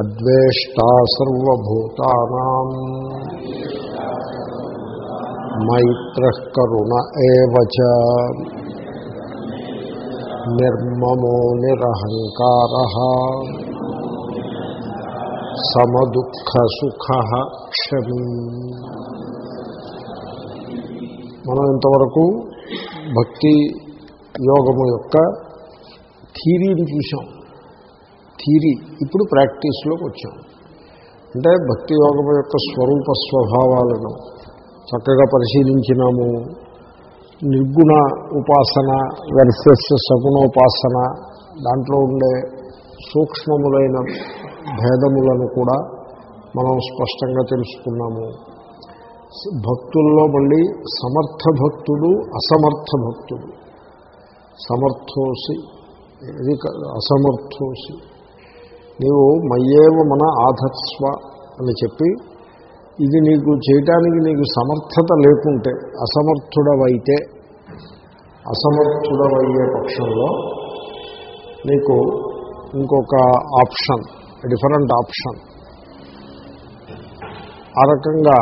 అద్వేష్టా సర్వభూతానాం. మైత్ర కరుణ ఏవ నిర్మమో నిరహంకార. సమదుఃఖసుఖ క్షమి. మనం ఇంతవరకు భక్తి యోగము యొక్క థీరీని చూసాం థీరీ. ఇప్పుడు ప్రాక్టీస్లోకి వచ్చాం. అంటే భక్తి యోగం యొక్క స్వరూప స్వభావాలను చక్కగా పరిశీలించినాము. నిర్గుణ ఉపాసన వెర్సెస్ సగుణోపాసన దాంట్లో ఉండే సూక్ష్మములైన భేదములను కూడా మనం స్పష్టంగా తెలుసుకున్నాము. భక్తుల్లో మళ్ళీ సమర్థ భక్తుడు అసమర్థ భక్తుడు. సమర్థోసి ఇది అసమర్థోసి. నీవు మయ్యేవ మన ఆధత్స్వ అని చెప్పి ఇది నీకు చేయటానికి నీకు సమర్థత లేకుంటే అసమర్థుడవైతే అసమర్థుడవయ్యే పక్షంలో నీకు ఇంకొక ఆప్షన్ డిఫరెంట్ ఆప్షన్ ఆ రకంగా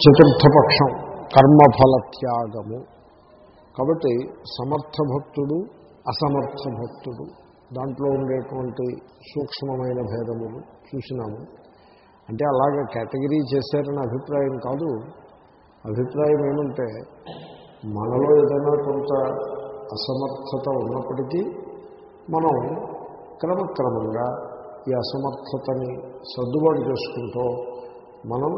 చతుర్థపక్షం కర్మఫల త్యాగము కాబట్టి సమర్థ భక్తుడు అసమర్థ భక్తుడు దాంట్లో ఉండేటువంటి సూక్ష్మమైన భేదములు చూసినాము. అంటే అలాగే కేటగిరీ చేశారని అభిప్రాయం కాదు. అభిప్రాయం ఏమంటే మనలో ఏదైనా కొంత అసమర్థత ఉన్నప్పటికీ మనం క్రమక్రమంగా ఈ అసమర్థతని సర్దుబాటు చేసుకుంటూ మనం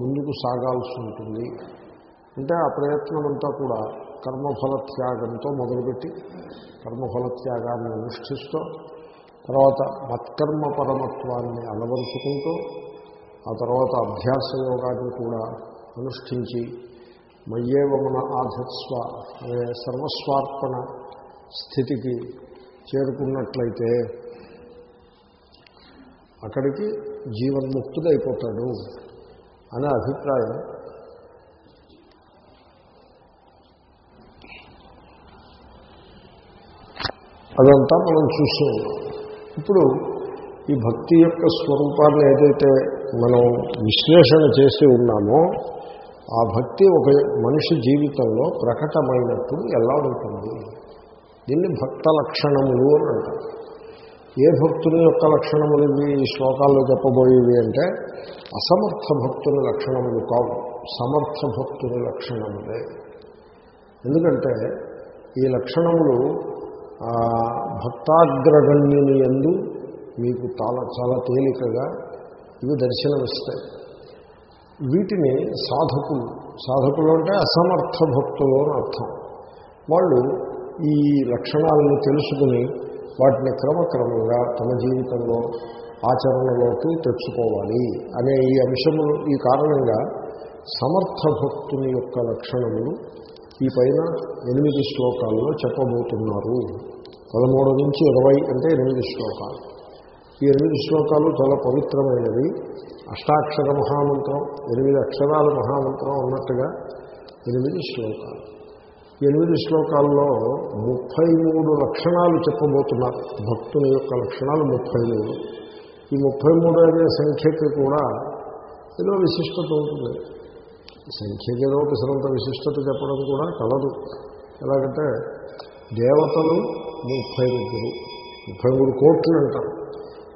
ముందుకు సాగాల్సి ఉంటుంది. అంటే ఆ ప్రయత్నం అంతా కూడా కర్మఫల త్యాగంతో మొదలుపెట్టి కర్మఫల త్యాగాన్ని అనుష్ఠిస్తూ తర్వాత మత్కర్మ పరమత్వాన్ని అలవరుచుకుంటూ ఆ తర్వాత అభ్యాస యోగాన్ని కూడా అనుష్ఠించి మయ్యేవమన ఆధత్స్వ అనే సర్వస్వార్పణ స్థితికి చేరుకున్నట్లయితే అక్కడికి జీవన్ముక్తుడైపోతాడు అనే అభిప్రాయం అదంతా మనం చూస్తూ ఉన్నాం. ఇప్పుడు ఈ భక్తి యొక్క స్వరూపాన్ని ఏదైతే మనం విశ్లేషణ చేసి ఉన్నామో ఆ భక్తి ఒక మనిషి జీవితంలో ప్రకటమైనప్పుడు ఎలా ఉంటుంది? దీన్ని భక్త లక్షణములు అని అంటారు. ఏ భక్తుని యొక్క లక్షణములు ఇవి? ఈ శ్లోకాల్లో చెప్పబోయేవి అంటే అసమర్థ భక్తుని లక్షణములు కావు. సమర్థ భక్తుని లక్షణములే. ఎందుకంటే ఈ లక్షణములు భక్తాగ్రగణ్యుని ఎందు మీకు చాలా చాలా తేలికగా ఇవి దర్శనమిస్తాయి. వీటిని సాధకులు సాధకులు అంటే అసమర్థ భక్తులు అని అర్థం. వాళ్ళు ఈ లక్షణాలను తెలుసుకుని వాటిని క్రమక్రమంగా తమ జీవితంలో ఆచరణలోకి తెచ్చుకోవాలి అనే ఈ అంశములు ఈ కారణంగా సమర్థ భక్తుని యొక్క లక్షణములు ఈ పైన ఎనిమిది శ్లోకాల్లో చెప్పబోతున్నారు. పదమూడు నుంచి ఇరవై అంటే ఎనిమిది శ్లోకాలు. ఈ ఎనిమిది శ్లోకాలు చాలా పవిత్రమైనవి. అష్టాక్షర మహామంత్రం ఎనిమిది అక్షరాల మహామంత్రం ఉన్నట్టుగా ఎనిమిది శ్లోకాలు. ఎనిమిది శ్లోకాల్లో ముప్పై మూడు లక్షణాలు చెప్పబోతున్నారు. భక్తుని యొక్క లక్షణాలు ముప్పై మూడు ఈ ముప్పై మూడు అనే సంఖ్యకి కూడా ఏదో విశిష్టత ఉంటుంది. సంఖ్యకి ఏదో విశిష్టత చెప్పడం కూడా కలదు. ఎలాగంటే దేవతలు ముప్పై ముగ్గురు ముప్పై మూడు కోట్లు అంటారు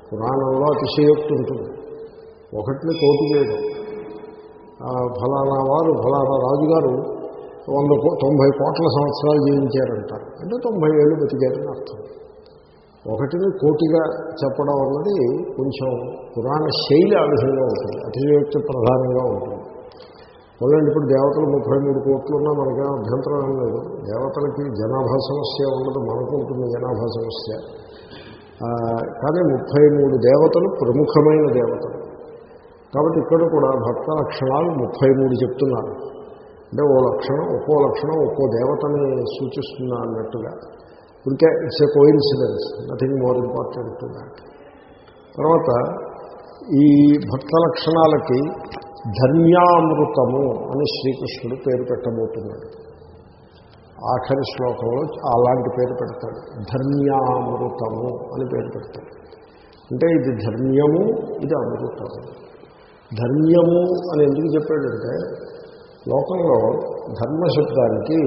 పురాణంలో అతిశయోక్తి ఉంటుంది. ఒకటిని కోటి చేయడం ఫలానా వారు ఫలానా రాజుగారు వంద తొంభై కోట్ల సంవత్సరాలు జీవించారంటారు. అంటే తొంభై ఏళ్ళు బతికారని అర్థం. ఒకటిని కోటిగా చెప్పడం అన్నది కొంచెం పురాణ శైలి ఆ విధంగా ఉంటుంది. అతిశయోక్తి ప్రధానంగా ఉంటుంది. పోలండి ఇప్పుడు దేవతలు ముప్పై మూడు కోట్లు ఉన్నా మనకేం అభ్యంతరం లేదు. దేవతలకి జనాభా సమస్య ఉండదు మనకు ఉంటుంది జనాభా సమస్య. కానీ ముప్పై మూడు దేవతలు ప్రముఖమైన దేవతలు. కాబట్టి ఇక్కడ కూడా భక్త లక్షణాలు ముప్పై మూడు చెప్తున్నారు. అంటే ఓ లక్షణం ఒక్కో లక్షణం ఒక్కో దేవతని సూచిస్తున్నా అన్నట్టుగా. ఇంకే it's a coincidence nothing more important that తర్వాత ఈ భక్త లక్షణాలకి ధర్మ్యామృతము అని శ్రీకృష్ణుడు పేరు పెట్టబోతున్నాడు. ఆఖరి శ్లోకంలో అలాంటి పేరు పెడతాడు. ధర్మ్యామృతము అని పేరు పెడతాడు. అంటే ఇది ధన్యము ఇది అమృతము. ధన్యము అని ఎందుకు చెప్పాడంటే లోకంలో ధర్మశబ్దానికి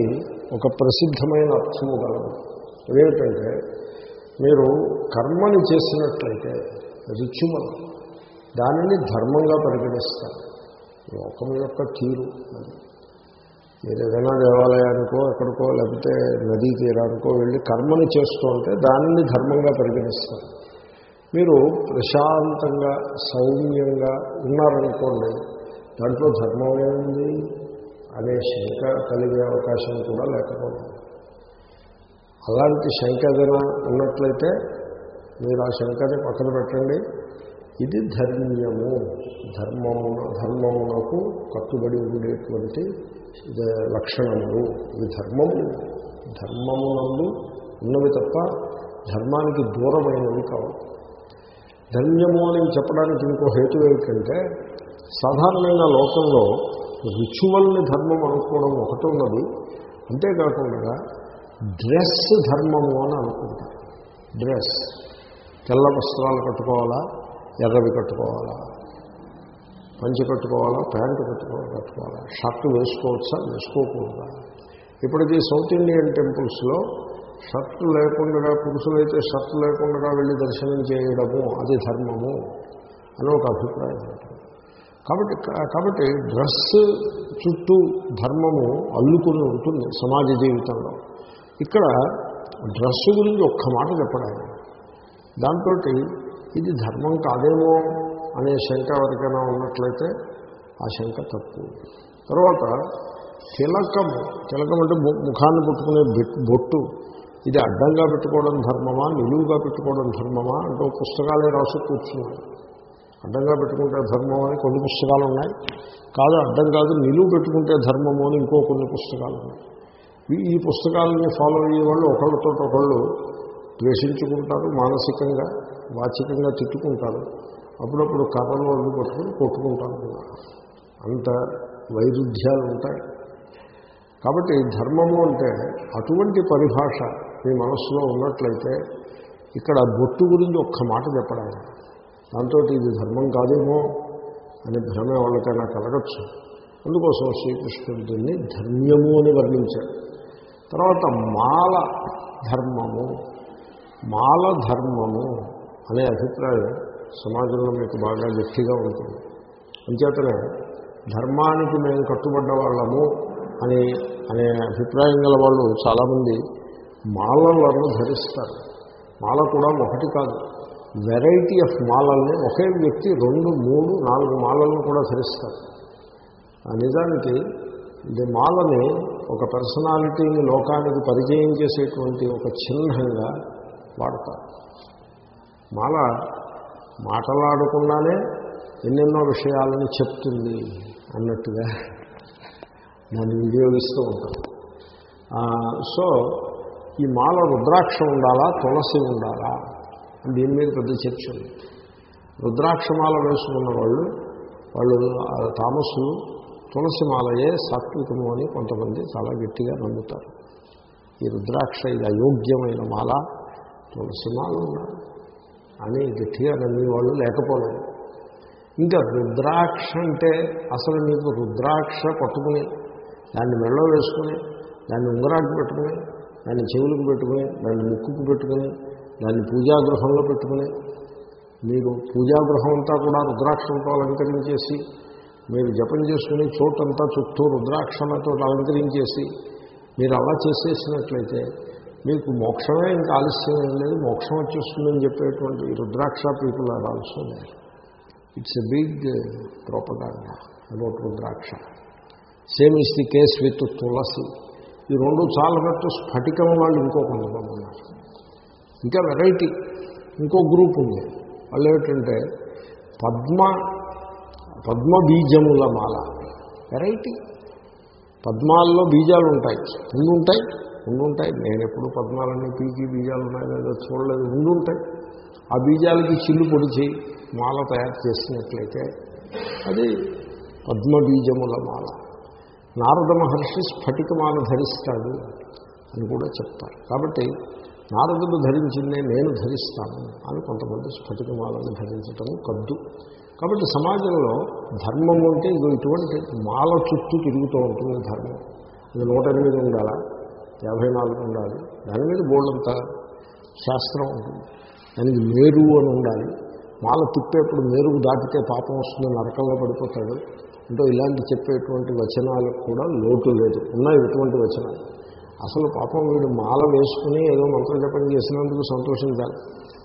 ఒక ప్రసిద్ధమైన అర్థము గలదు. ఏమిటంటే మీరు కర్మని చేసినట్లయితే రిచువల్ దానిని ధర్మంగా పరిగణిస్తారు. లోకం యొక్క తీరు. మీరు ఏదైనా దేవాలయానికో ఎక్కడికో లేకపోతే నదీ తీరానికో వెళ్ళి కర్మని చేస్తూ ఉంటే దానిని ధర్మంగా పరిగణిస్తారు. మీరు ప్రశాంతంగా సౌమ్యంగా ఉన్నారనుకోండి దాంట్లో ధర్మం ఏముంది? అనే శంక కలిగే అవకాశం కూడా లేకపోవడం. అలాంటి శంక ఏదైనా ఉన్నట్లయితే మీరు ఆ శంకని పక్కన పెట్టండి. ఇది ధర్మ్యము. ధర్మమున ధర్మమునకు కట్టుబడి ఉండేటువంటి లక్షణములు. ఇవి ధర్మము. ధర్మమునందు ఉన్నవి తప్ప ధర్మానికి దూరమైనవి కావు. ధర్మ్యము అని చెప్పడానికి ఇంకో హేతు ఏమిటంటే సాధారణమైన లోకంలో రిచువల్ని ధర్మం అనుకోవడం ఒకటి ఉన్నది. అంతేకాకుండా డ్రెస్ ధర్మము అని అనుకుంటారు. డ్రెస్. తెల్ల వస్త్రాలు కట్టుకోవాలా? ఎర్రవి కట్టుకోవాలా? పంచి కట్టుకోవాలా? ప్యాంటు కట్టుకోవాలా? కట్టుకోవాలా? షర్టు వేసుకోవచ్చా? వేసుకోకూడదా? ఇప్పటికీ సౌత్ ఇండియన్ టెంపుల్స్లో షర్టు లేకుండా పురుషులైతే షర్టు లేకుండా వెళ్ళి దర్శనం చేయడము అది ధర్మము అని ఒక అభిప్రాయం ఉంటుంది. కాబట్టి కాబట్టి డ్రెస్ చుట్టూ ధర్మము అల్లుకుని ఉంటుంది సమాజ జీవితంలో. ఇక్కడ డ్రెస్ గురించి ఒక్క మాట చెప్పడానికి. దాంతో ఇది ధర్మం కాదేమో అనే శంక ఎవరికైనా ఉన్నట్లయితే ఆ శంక తప్పు. తర్వాత తిలకము తిలకం అంటే ము- ముఖాన్ని పుట్టుకునే బొట్టు. ఇది అడ్డంగా పెట్టుకోవడం ధర్మమా నిలువుగా పెట్టుకోవడం ధర్మమా అంటే పుస్తకాలే రాసు కూర్చున్నాడు. అడ్డంగా పెట్టుకుంటే ధర్మం అని కొన్ని పుస్తకాలు ఉన్నాయి. కాదు అడ్డం కాదు నిలువు పెట్టుకుంటే ధర్మము అని ఇంకో కొన్ని పుస్తకాలు ఉన్నాయి. ఈ- ఈ పుస్తకాలని ఫాలో అయ్యే వాళ్ళు ఒకళ్ళతో ఒకళ్ళు ద్వేషించుకుంటారు మానసికంగా. వాచికంగా తిట్టుకుంటారు. అప్పుడప్పుడు కర్రలు అడ్డు పట్టుకుని కొట్టుకుంటారు కూడా. అంత వైరుధ్యాలు ఉంటాయి. కాబట్టి ధర్మము అంటే అటువంటి పరిభాష మీ మనస్సులో ఉన్నట్లయితే ఇక్కడ బొట్టు గురించి ఒక్క మాట చెప్పడానికి దాంతో ఇది ధర్మం కాదేమో అని భ్రమ వాళ్ళకైనా కలగచ్చు. అందుకోసం శ్రీకృష్ణుడు దీన్ని ధర్మ్యము అని వర్ణించాడు. తర్వాత మాల ధర్మము. మాల ధర్మము. అనే అభిప్రాయం సమాజంలో మీకు బాగా గట్టిగా ఉంటుంది. అంచేతనే ధర్మానికి మేము కట్టుబడ్డ వాళ్ళము అని అనే అభిప్రాయం గల వాళ్ళు చాలామంది మాలలను ధరిస్తారు. మాల కూడా ఒకటి కాదు. వెరైటీ ఆఫ్ మాలల్ని ఒకే వ్యక్తి రెండు మూడు నాలుగు మాలలను కూడా ధరిస్తారు. ఆ నిజానికి ఇది మాలని ఒక పర్సనాలిటీని లోకానికి పరిచయం చేసేటువంటి ఒక చిహ్నంగా వాడతారు. మాల మాటలాడకుండానే ఎన్నెన్నో విషయాలని చెప్తుంది అన్నట్టుగా దాన్ని వినియోగిస్తూ ఉంటాను సో ఈ మాల రుద్రాక్ష ఉండాలా తులసి ఉండాలా? దీని మీద పెద్ద చర్చ ఉంది. రుద్రాక్షమాల వేసుకున్న వాళ్ళు వాళ్ళు ఆ తులసి మాలయే సాత్వికము అని కొంతమంది చాలా గట్టిగా నమ్ముతారు. ఈ రుద్రాక్ష ఇది అయోగ్యమైన మాల తులసి మాల అని గట్టిగా నమ్మి వాళ్ళు లేకపోలేదు. ఇంకా రుద్రాక్ష అంటే అసలు మీకు రుద్రాక్ష పట్టుకుని దాన్ని మెళ్ళో వేసుకుని దాన్ని ఉంగరాకు పెట్టుకుని దాన్ని చెవులకు పెట్టుకుని దాన్ని ముక్కుకు పెట్టుకుని దాన్ని పూజాగృహంలో పెట్టుకుని మీరు పూజాగృహం అంతా కూడా రుద్రాక్షలతో అలంకరించేసి మీరు జపం చేసుకుని చోటంతా చుట్టూ రుద్రాక్షలతో అలంకరించేసి మీరు అలా చేసేసినట్లయితే మీకు మోక్షమే ఇంకా ఆలస్యం ఏం లేదు. మోక్షం వచ్చేస్తుందని చెప్పేటువంటి rudraksha people are also it's a big propaganda about rudraksha. Same is the case with tulsi. ఈ రెండు చాలనట్టు స్ఫటికం వాళ్ళు ఇంకో కొంతమంది ఉన్నారు. ఇంకా వెరైటీ ఇంకో గ్రూప్ ఉంది. వాళ్ళు ఏమిటంటే పద్మ పద్మ బీజముల మాల. వెరైటీ పద్మాల్లో బీజాలు ఉంటాయి ఉండి ఉంటాయి ఉండి ఉంటాయి. నేను ఎప్పుడు పద్మాలన్నీ పీకి బీజాలు ఉన్నాయి లేదో చూడలేదు. ఉండుంటాయి ఆ బీజాలకి చిల్లు పొడిచి మాల తయారు చేసినట్లయితే అది పద్మ బీజముల మాల. నారద మహర్షి స్ఫటికమాల ధరిస్తాడు అని కూడా చెప్తారు. కాబట్టి నారదుడు ధరించిందే నేను ధరిస్తాను అని కొంతమంది స్ఫటికమాలను ధరించటం కద్దు. కాబట్టి సమాజంలో ధర్మం అంటే ఇదో ఇటువంటి మాల చుట్టూ తిరుగుతూ ఉంటుంది ధర్మం. అది నూట ఎనిమిది ఉండాలా? యాభై నాలుగు ఉండాలి. దాని మీద బోల్డంత శాస్త్రం ఉంటుంది. దానికి మేరు అని ఉండాలి. మాల తిప్పేప్పుడు మేరువు దాటితే పాపం వస్తుంది నరకంలో పడిపోతాడు. అంటే ఇలాంటి చెప్పేటువంటి వచనాలకు కూడా లోటు లేదు. ఉన్నాయి ఎటువంటి వచనాలు. అసలు పాపం వీడు మాల వేసుకుని ఏదో మంత్రజపం చేసినందుకు సంతోషించాలి.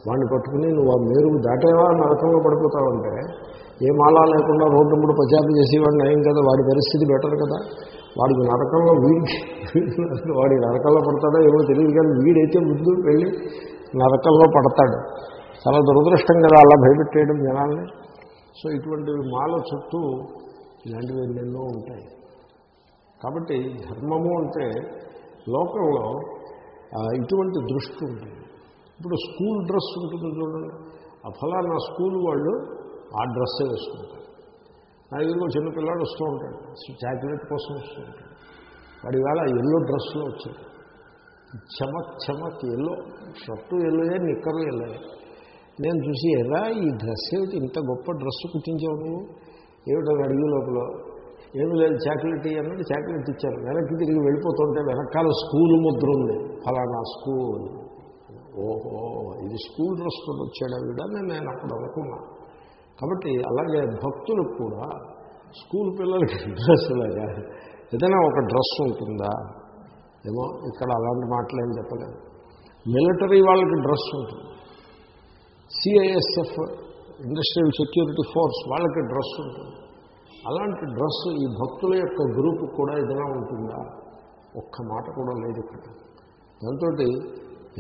వాడిని పట్టుకుని నువ్వు ఆ మేరువు దాటేవా? నరకంలో పడిపోతావంటే ఏ మాల లేకుండా రోడ్డు మూడు ప్రచారం చేసేవాడిని నయం కదా వాడి పరిస్థితి బెటర్ కదా. వాడికి నరకంలో వీడికి వాడి నరకంలో పడతాడో ఏమో తెలియదు కానీ వీడైతే ముందు వెళ్ళి నరకంలో పడతాడు. చాలా దురదృష్టం కదా అలా భయపెట్టేయడం జనాల్ని. సో ఇటువంటి మాల చుట్టూ ఇలాంటివి ఎన్నెన్నో ఉంటాయి. కాబట్టి ధర్మము అంటే లోకంలో ఇటువంటి దృష్టి ఉంటుంది. ఇప్పుడు స్కూల్ డ్రెస్ ఉంటుంది చూడండి. ఆ ఫలానా స్కూల్ వాళ్ళు ఆ డ్రెస్సే వేసుకుంటారు. నా ఎదురుగా చిన్న పిల్లాడు వస్తూ ఉంటాడు. చాక్లెట్ కోసం వస్తూ ఉంటాడు. వాడి వేళ ఎల్లో డ్రెస్లో వచ్చాడు. చమక్ చమక్ ఎల్లో షర్టు ఎల్లోయే నిక్కరు ఎల్లోయే నేను చూసి ఎలా ఈ డ్రెస్ ఏమిటి? ఇంత గొప్ప డ్రెస్ కుట్టించావు నువ్వు? ఏమిటో అడిగి లోపల ఏమి లేదు చాక్లెట్ అన్నది చాక్లెట్ ఇచ్చారు. వెనక్కి తిరిగి వెళ్ళిపోతుంటే వెనకాల స్కూల్ ముద్ర ఉంది. ఫలానా స్కూల్. ఓహో ఇది స్కూల్ డ్రెస్ కొని వచ్చాడా వీడని నేను అప్పుడు అనుకున్నాను కాబట్టి అలాగే భక్తులకు కూడా స్కూల్ పిల్లలకి డ్రెస్ లాగా ఏదైనా ఒక డ్రెస్ ఉంటుందా? ఏమో ఇక్కడ అలాంటి మాటలేం చెప్పలేదు మిలిటరీ వాళ్ళకి డ్రెస్ ఉంటుంది. సిఐఎస్ఎఫ్ ఇండస్ట్రియల్ సెక్యూరిటీ ఫోర్స్ వాళ్ళకి డ్రెస్ ఉంటుంది. అలాంటి డ్రెస్ ఈ భక్తుల యొక్క గ్రూప్ కూడా ఏదైనా ఉంటుందా? ఒక్క మాట కూడా లేదు ఇక్కడ. దాంతో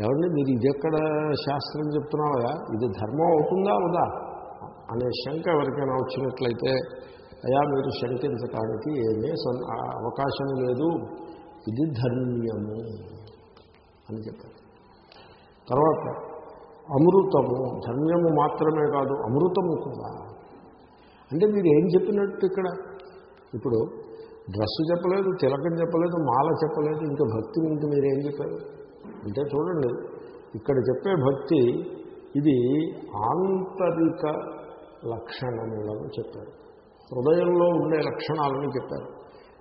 ఎవరిని మీరు ఇది ఎక్కడ శాస్త్రం చెప్తున్నావా? ఇది ధర్మం అవుతుందా? అవుదా అనే శంక ఎవరికైనా వచ్చినట్లయితే అయా మీరు శంకించటానికి ఏమీ అవకాశం లేదు. ఇది ధర్మ్యము అని చెప్పారు. తర్వాత అమృతము ధర్మ్యము మాత్రమే కాదు అమృతము కూడా. అంటే మీరు ఏం చెప్పినట్టు ఇక్కడ? ఇప్పుడు డ్రెస్సు చెప్పలేదు తిలకం చెప్పలేదు మాల చెప్పలేదు ఇంకా భక్తి ఇంక మీరేం చెప్పారు? అంటే చూడండి ఇక్కడ చెప్పే భక్తి ఇది ఆంతరిక లక్షణములను చెప్పారు. హృదయంలో ఉండే లక్షణాలని చెప్పారు.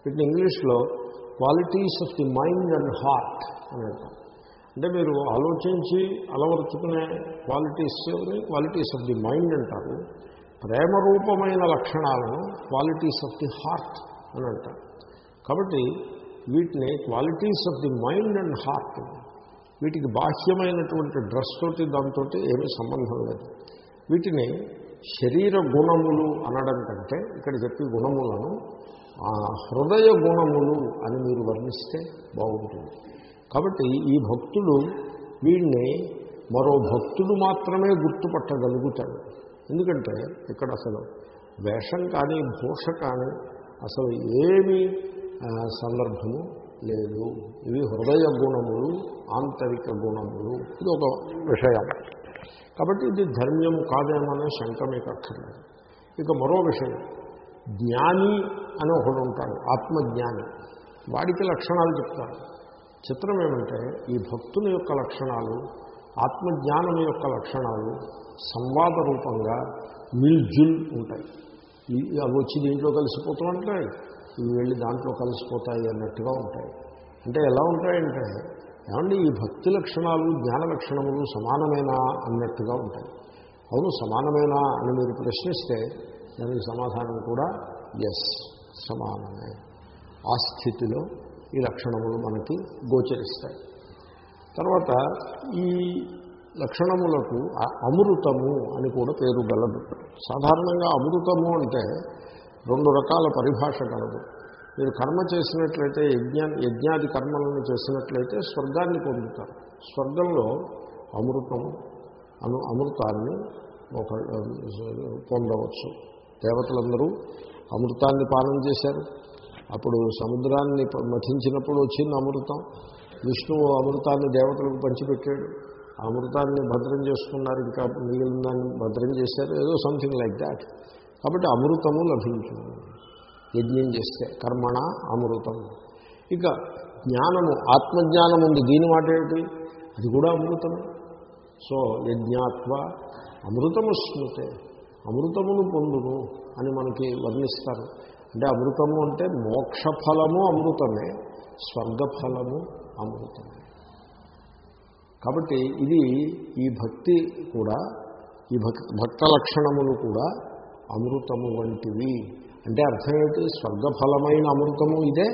వీటిని ఇంగ్లీష్లో qualities of the mind and heart అని అంటే మీరు ఆలోచించి అలవరుచుకునే qualities qualities of the mind అంటారు. ప్రేమరూపమైన లక్షణాలను క్వాలిటీస్ ఆఫ్ ది హార్ట్ అని అంటారు. కాబట్టి వీటిని qualities of the mind and heart వీటికి బాహ్యమైనటువంటి డ్రెస్ తోటి దాంతో ఏమీ సంబంధం లేదు. వీటిని శరీర గుణములు అనడం కంటే ఇక్కడ చెప్పి గుణములను ఆ హృదయ గుణములు అని మీరు వర్ణిస్తే బాగుంటుంది. కాబట్టి ఈ భక్తులు వీడిని మరో భక్తుడు మాత్రమే గుర్తుపట్టగలుగుతాడు ఎందుకంటే ఇక్కడ అసలు వేషం కానీ భూష కానీ అసలు ఏమీ సందర్భము లేదు. ఇవి హృదయ గుణములు ఆంతరిక గుణములు. ఇది ఒక విషయం. కాబట్టి ఇది ధర్మ్యము కాదేమనే శంక మీకు అక్కర్లేదు ఇక మరో విషయం జ్ఞాని అని ఒకడు ఉంటాడు ఆత్మజ్ఞాని. వాడికి లక్షణాలు చెప్తాడు. చిత్రం ఏమంటే ఈ భక్తుని యొక్క లక్షణాలు ఆత్మజ్ఞానం యొక్క లక్షణాలు సంవాద రూపంగా మిల్జుల్ ఉంటాయి. అవి వచ్చి దీంట్లో కలిసిపోతూ ఉంటాయి ఇవి వెళ్ళి దాంట్లో కలిసిపోతాయి అన్నట్టుగా ఉంటాయి. అంటే ఎలా ఉంటాయంటే ఏమంటే ఈ భక్తి లక్షణాలు జ్ఞాన లక్షణములు సమానమేనా అన్నట్టుగా ఉంటాయి. అవును సమానమేనా అని మీరు ప్రశ్నిస్తే దానికి సమాధానం కూడా ఎస్ సమానమే. ఆ స్థితిలో ఈ లక్షణములు మనకి గోచరిస్తాయి. తర్వాత ఈ లక్షణములకు అమృతము అని కూడా పేరు గలదు. సాధారణంగా అమృతము అంటే రెండు రకాల పరిభాష కలదు మీరు కర్మ చేసినట్లయితే యజ్ఞ యజ్ఞాది కర్మలను చేసినట్లయితే స్వర్గాన్ని పొందుతారు. స్వర్గంలో అమృతం అను అమృతాన్ని ఒక పొందవచ్చు. దేవతలందరూ అమృతాన్ని పాలన చేశారు. అప్పుడు సముద్రాన్ని మథించినప్పుడు వచ్చింది అమృతం. విష్ణువు అమృతాన్ని దేవతలకు పంచిపెట్టాడు. అమృతాన్ని భద్రం చేసుకున్నారు. ఇంకా మిగిలిన దాన్ని భద్రం చేశారు. ఏదో సంథింగ్ లైక్ దాట్ కాబట్టి అమృతము లభించింది. యజ్ఞం చేస్తే కర్మణ అమృతం. ఇక జ్ఞానము ఆత్మజ్ఞానం ఉంది. దీని మాట ఏమిటి? అది కూడా అమృతమే. సో యజ్ఞాత్వ అమృతము స్మృతే. అమృతమును పొందును అని మనకి వర్ణిస్తారు. అంటే అమృతము అంటే మోక్షఫలము అమృతమే స్వర్గఫలము అమృతమే. కాబట్టి ఇది ఈ భక్తి కూడా ఈ భక్త లక్షణములు కూడా అమృతము వంటివి. అంటే అర్థం ఏమిటి? స్వర్గఫలమైన అమృతము ఇదే